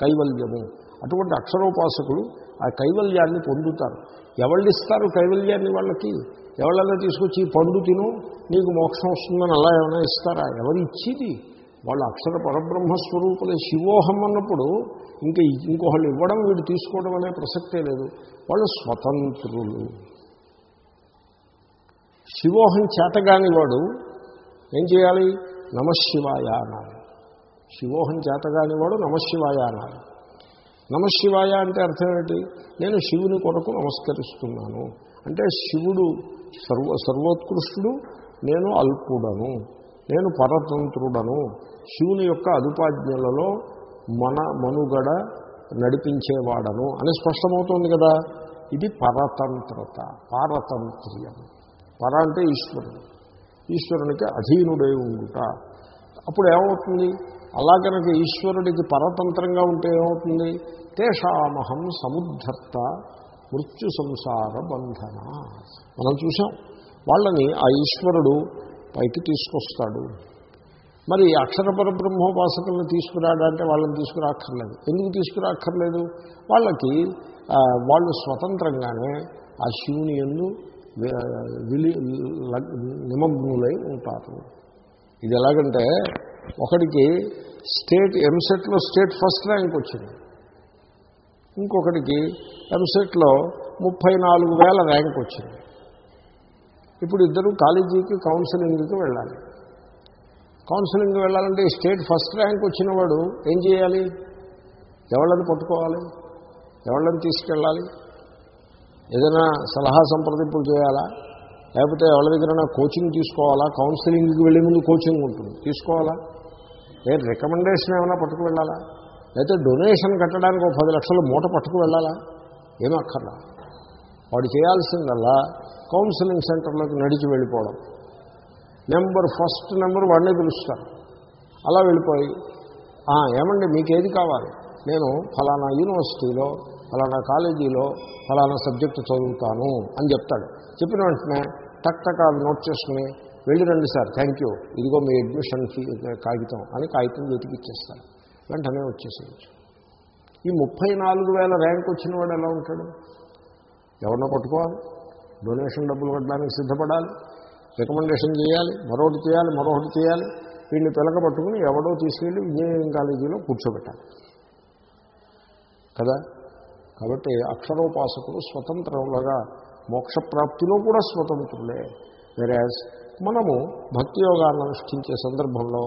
కైవల్యము. అటువంటి అక్షరోపాసకులు ఆ కైవల్యాన్ని పొందుతారు. ఎవళ్ళు ఇస్తారు కైవల్యాన్ని వాళ్ళకి? ఎవళ్ళన్నా తీసుకొచ్చి ఈ పండు తిను నీకు మోక్షం వస్తుందని అలా ఏమైనా ఇస్తారా? ఎవరు ఇచ్చేది? వాళ్ళు అక్షర పరబ్రహ్మ స్వరూపులే. శివోహం అన్నప్పుడు ఇంకా ఇంకొకళ్ళు ఇవ్వడం వీడు తీసుకోవడం అనే ప్రసక్తే లేదు. వాళ్ళు స్వతంత్రులు. శివోహం చేతగాని వాడు ఏం చేయాలి? నమశివాయ అనాలి. శివోహం చేతగాని వాడు నమశివాయ అనాలి. నమశివాయ అంటే అర్థం ఏంటి? నేను శివుని కొరకు నమస్కరిస్తున్నాను. అంటే శివుడు సర్వ సర్వోత్కృష్టుడు నేను అల్పుడను. నేను పరతంత్రుడను. శివుని యొక్క అదుపాజ్ఞలలో మన మనుగడ నడిపించేవాడను అని స్పష్టమవుతోంది కదా. ఇది పరతంత్రత పారతంత్ర్యం. పర అంటే ఈశ్వరుడు. ఈశ్వరునికి అధీనుడై ఉండుట. అప్పుడు ఏమవుతుంది? అలా కనుక ఈశ్వరుడికి పరతంత్రంగా ఉంటే ఏమవుతుంది? తేషామహం సముద్ధర్త మృత్యు సంసార బంధన. మనం చూసాం వాళ్ళని ఆ ఈశ్వరుడు పైకి తీసుకొస్తాడు. మరి అక్షరపర బ్రహ్మోపాసకులను తీసుకురాడంటే వాళ్ళని తీసుకురాక్కర్లేదు. ఎందుకు తీసుకురాక్కర్లేదు? వాళ్ళకి వాళ్ళు స్వతంత్రంగానే ఆ శివుని ఎందు విలి నిమగ్నులై ఉంటారు. ఇది ఎలాగంటే ఒకడికి స్టేట్ ఎంసెట్లో స్టేట్ ఫస్ట్ ర్యాంక్ వచ్చింది. ఇంకొకటికి ఎంసెట్లో ముప్పై నాలుగు వేల ర్యాంక్ వచ్చింది. ఇప్పుడు ఇద్దరు కాలేజీకి కౌన్సిలింగ్కి వెళ్ళాలి. కౌన్సిలింగ్కి వెళ్ళాలంటే స్టేట్ ఫస్ట్ ర్యాంక్ వచ్చిన వాడు ఏం చేయాలి? ఎవళ్ళని పట్టుకోవాలి? ఎవళ్ళని తీసుకెళ్ళాలి? ఏదైనా సలహా సంప్రదింపులు చేయాలా? లేకపోతే ఎవరి దగ్గర కోచింగ్ తీసుకోవాలా? కౌన్సిలింగ్కి వెళ్ళే ముందు కోచింగ్ ఉంటుంది. తీసుకోవాలా? లేదు రికమెండేషన్ ఏమైనా పట్టుకు వెళ్ళాలా? లేకపోతే డొనేషన్ కట్టడానికి ఒక పది లక్షలు మూట పట్టుకు వెళ్ళాలా? ఏమక్కర్లా వాడు చేయాల్సిందల్లా కౌన్సిలింగ్ సెంటర్లోకి నడిచి వెళ్ళిపోవడం. నెంబర్ ఫస్ట్ నెంబర్ వాడినే పిలుస్తారు. అలా వెళ్ళిపోయి ఏమండి మీకు ఏది కావాలి? నేను ఫలానా యూనివర్సిటీలో ఫలానా కాలేజీలో ఫలానా సబ్జెక్టు చదువుతాను అని చెప్తాడు. చెప్పిన వెంటనే టక్ టక్ అది నోట్ చేసుకుని వెళ్ళి రండి సార్ థ్యాంక్ యూ ఇదిగో మీ అడ్మిషన్ ఫీ కాగితం అని కాగితం చేతికి ఇచ్చేస్తారు. వెంటనే వచ్చేసేయచ్చు. ఈ ముప్పై నాలుగు వేల ర్యాంక్ వచ్చిన వాడు ఎలా ఉంటాడు? ఎవరినో పట్టుకోవాలి. డొనేషన్ డబ్బులు కట్టడానికి సిద్ధపడాలి. రికమెండేషన్ చేయాలి. మరొకటి చేయాలి మరొకటి చేయాలి. వీడిని పిలక పట్టుకుని ఎవడో తీసుకెళ్ళి ఇంజనీరింగ్ కాలేజీలో కూర్చోబెట్టాలి. కదా? కాబట్టి అక్షరోపాసకులు స్వతంత్రులుగా మోక్షప్రాప్తిలో కూడా స్వతంత్రులే. వెరాజ్ మనము భక్తి యోగాన్ని అనుష్ఠించే సందర్భంలో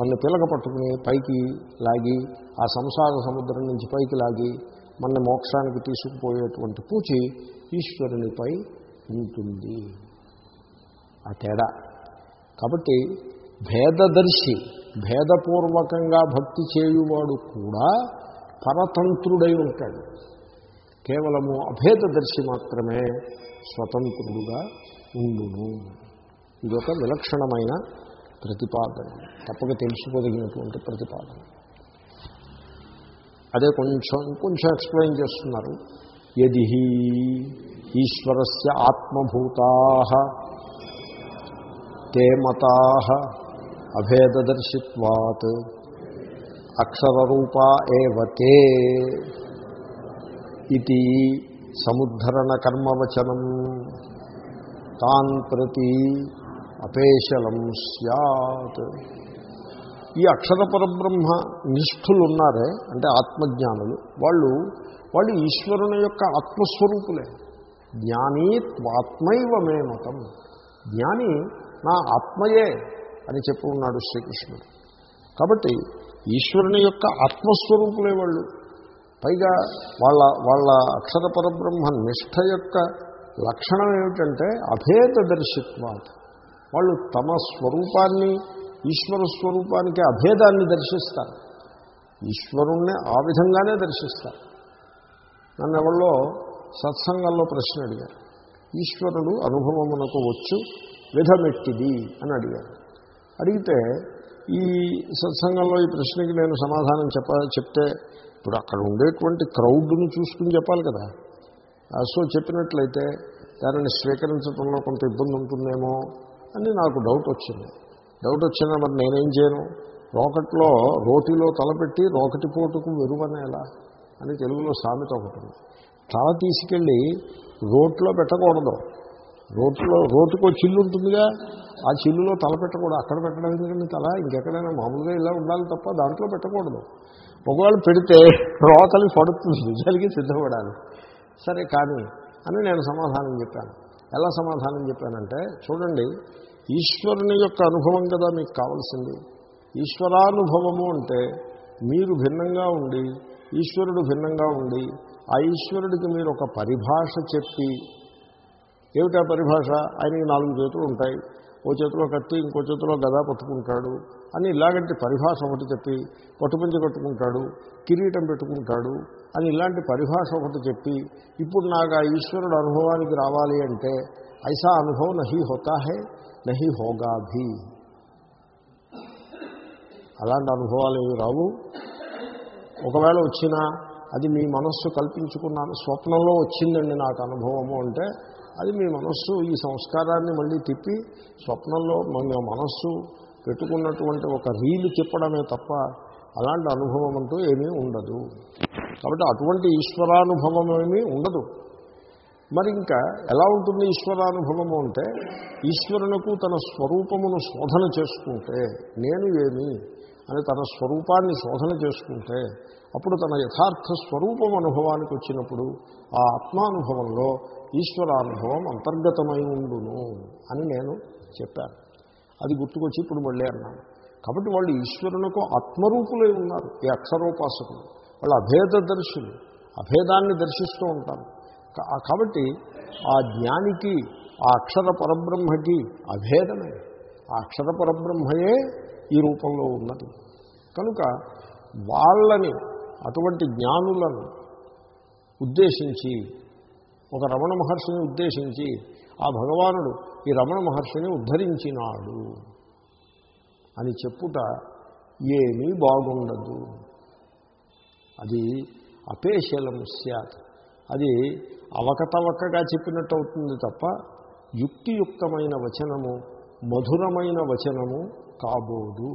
మన పిలక పట్టుకుని పైకి లాగి ఆ సంసార సముద్రం నుంచి పైకి లాగి మన మోక్షానికి తీసుకుపోయేటువంటి పూచి ఈశ్వరునిపై ఉంటుంది. ఆ తేడా. కాబట్టి భేదదర్శి భేదపూర్వకంగా భక్తి చేయువాడు కూడా పరతంత్రుడై ఉంటాడు. కేవలము అభేదదర్శి మాత్రమే స్వతంత్రుడుగా ఉండును. ఇదొక విలక్షణమైన ప్రతిపాదన తప్పక తెలుసుకోదగినటువంటి ప్రతిపాదన. అదే కొంచెం కొంచెం ఎక్స్ప్లెయిన్ చేస్తున్నారు. యది ఈశ్వరస్య ఆత్మభూతా తే మతా అభేదర్శిత్వాత్ అక్షరూపా ఏవతే ఇది సముద్ధరణ కర్మవచనం తాన్ ప్రతి అపేశలం సత్ ఈ అక్షర పరబ్రహ్మ నిష్ఠులు ఉన్నారే అంటే ఆత్మజ్ఞానులు వాళ్ళు వాళ్ళు ఈశ్వరుని యొక్క ఆత్మస్వరూపులే. జ్ఞానీ త్వాత్మైవ మే మతం. జ్ఞాని నా ఆత్మయే అని చెప్పు ఉన్నాడు శ్రీకృష్ణుడు. కాబట్టి ఈశ్వరుని యొక్క ఆత్మస్వరూపులే వాళ్ళు. పైగా వాళ్ళ వాళ్ళ అక్షర పరబ్రహ్మ నిష్ఠ యొక్క లక్షణం ఏమిటంటే అభేద దర్శిత్వాత్ వాళ్ళు తమ స్వరూపాన్ని ఈశ్వర స్వరూపానికి అభేదాన్ని దర్శిస్తారు. ఈశ్వరుణ్ణి ఆ విధంగానే దర్శిస్తారు. నన్ను ఎవరో సత్సంగంలో ప్రశ్న అడిగారు. ఈశ్వరుడు అనుభవమునకు వచ్చు విధమెట్టిది అని అడిగారు. అడిగితే ఈ సత్సంగంలో ఈ ప్రశ్నకి నేను సమాధానం చెప్ప చెప్తే ఇప్పుడు అక్కడ ఉండేటువంటి క్రౌడ్ను చూసుకుని చెప్పాలి కదా. ఆ, సో చెప్పినట్లయితే దానిని స్వీకరించడంలో కొంత ఇబ్బంది ఉంటుందేమో? అని నాకు డౌట్ వచ్చింది. డౌట్ వచ్చినా మరి నేనేం చేయను? రోకట్లో రోటిలో తలపెట్టి రోకటి పోటుకు వెరువనేలా అని తెలుగులో సామెత ఒకటి ఉంది. తల తీసుకెళ్ళి రోట్లో పెట్టకూడదు. రోట్లో రోటుకో చిల్లు ఉంటుందిగా. ఆ చిల్లులో తల పెట్టకూడదు. అక్కడ పెట్టడం ఎందుకంటే తల? ఇంకెక్కడైనా మామూలుగా ఇలా ఉండాలి తప్ప దాంట్లో పెట్టకూడదు. ఒకవేళ పెడితే రోకలి పడుతుంది. నిజానికి సిద్ధపడాలి. సరే కానీ అని నేను సమాధానం చెప్పాను. ఎలా సమాధానం చెప్పానంటే చూడండి ఈశ్వరుని యొక్క అనుభవం కదా మీకు కావాల్సింది. ఈశ్వరానుభవము అంటే మీరు భిన్నంగా ఉండి ఈశ్వరుడు భిన్నంగా ఉండి ఆ ఈశ్వరుడికి మీరు ఒక పరిభాష చెప్పి ఏమిటా పరిభాష? ఆయనకి నాలుగు చేతులు ఉంటాయి. ఓ చేతిలో కత్తి ఇంకో చేతిలో గదా పట్టుకుంటాడు అని ఇలాగంటి పరిభాష ఒకటి చెప్పి పట్టుపంచి కట్టుకుంటాడు కిరీటం పెట్టుకుంటాడు అని ఇలాంటి పరిభాష ఒకటి చెప్పి ఇప్పుడు నాకు ఆ ఈశ్వరుడు అనుభవానికి రావాలి అంటే ఐసా అనుభవం నహి హోతా హే నహి హోగా భీ అలాంటి అనుభవాలు ఏమి రావు. ఒకవేళ వచ్చినా అది మీ మనస్సు కల్పించుకున్నాను స్వప్నంలో వచ్చిందండి నాకు అనుభవము అంటే అది మీ మనస్సు ఈ సంస్కారాన్ని మళ్ళీ తిప్పి స్వప్నంలో మన మనస్సు పెట్టుకున్నటువంటి ఒక రీలు తిప్పడమే తప్ప అలాంటి అనుభవం అంటూ ఏమీ ఉండదు. కాబట్టి అటువంటి ఈశ్వరానుభవం ఏమీ ఉండదు. మరి ఇంకా ఎలా ఉంటుంది ఈశ్వరానుభవము అంటే ఈశ్వరునకు తన స్వరూపమును శోధన చేసుకుంటే నేను ఏమి అని తన స్వరూపాన్ని శోధన చేసుకుంటే అప్పుడు తన యథార్థ స్వరూపం అనుభవానికి వచ్చినప్పుడు ఆ ఆత్మానుభవంలో ఈశ్వరానుభవం అంతర్గతమై ఉండును అని నేను చెప్పాను. అది గుర్తుకొచ్చి ఇప్పుడు మళ్ళీ అన్నాను. కాబట్టి వాళ్ళు ఈశ్వరునకు ఆత్మరూపులై ఉన్నారు ఈ అక్షరోపాసకులు. వాళ్ళు అభేద దర్శులు. అభేదాన్ని దర్శిస్తూ ఉంటారు. కాబట్టి ఆ జ్ఞానికి ఆ అక్షర పరబ్రహ్మకి అభేదమే. ఆ అక్షర పరబ్రహ్మయే ఈ రూపంలో ఉన్నది. కనుక వాళ్ళని అటువంటి జ్ఞానులను ఉద్దేశించి ఒక రమణ మహర్షిని ఉద్దేశించి ఆ భగవానుడు ఈ రమణ మహర్షిని ఉద్ధరించినాడు అని చెప్పుట ఏమీ బాగుండదు. అది అపేశలం స్యాత్. అది అవకతవకగా చెప్పినట్టు అవుతుంది తప్ప యుక్తియుక్తమైన వచనము మధురమైన వచనము కాబోదు.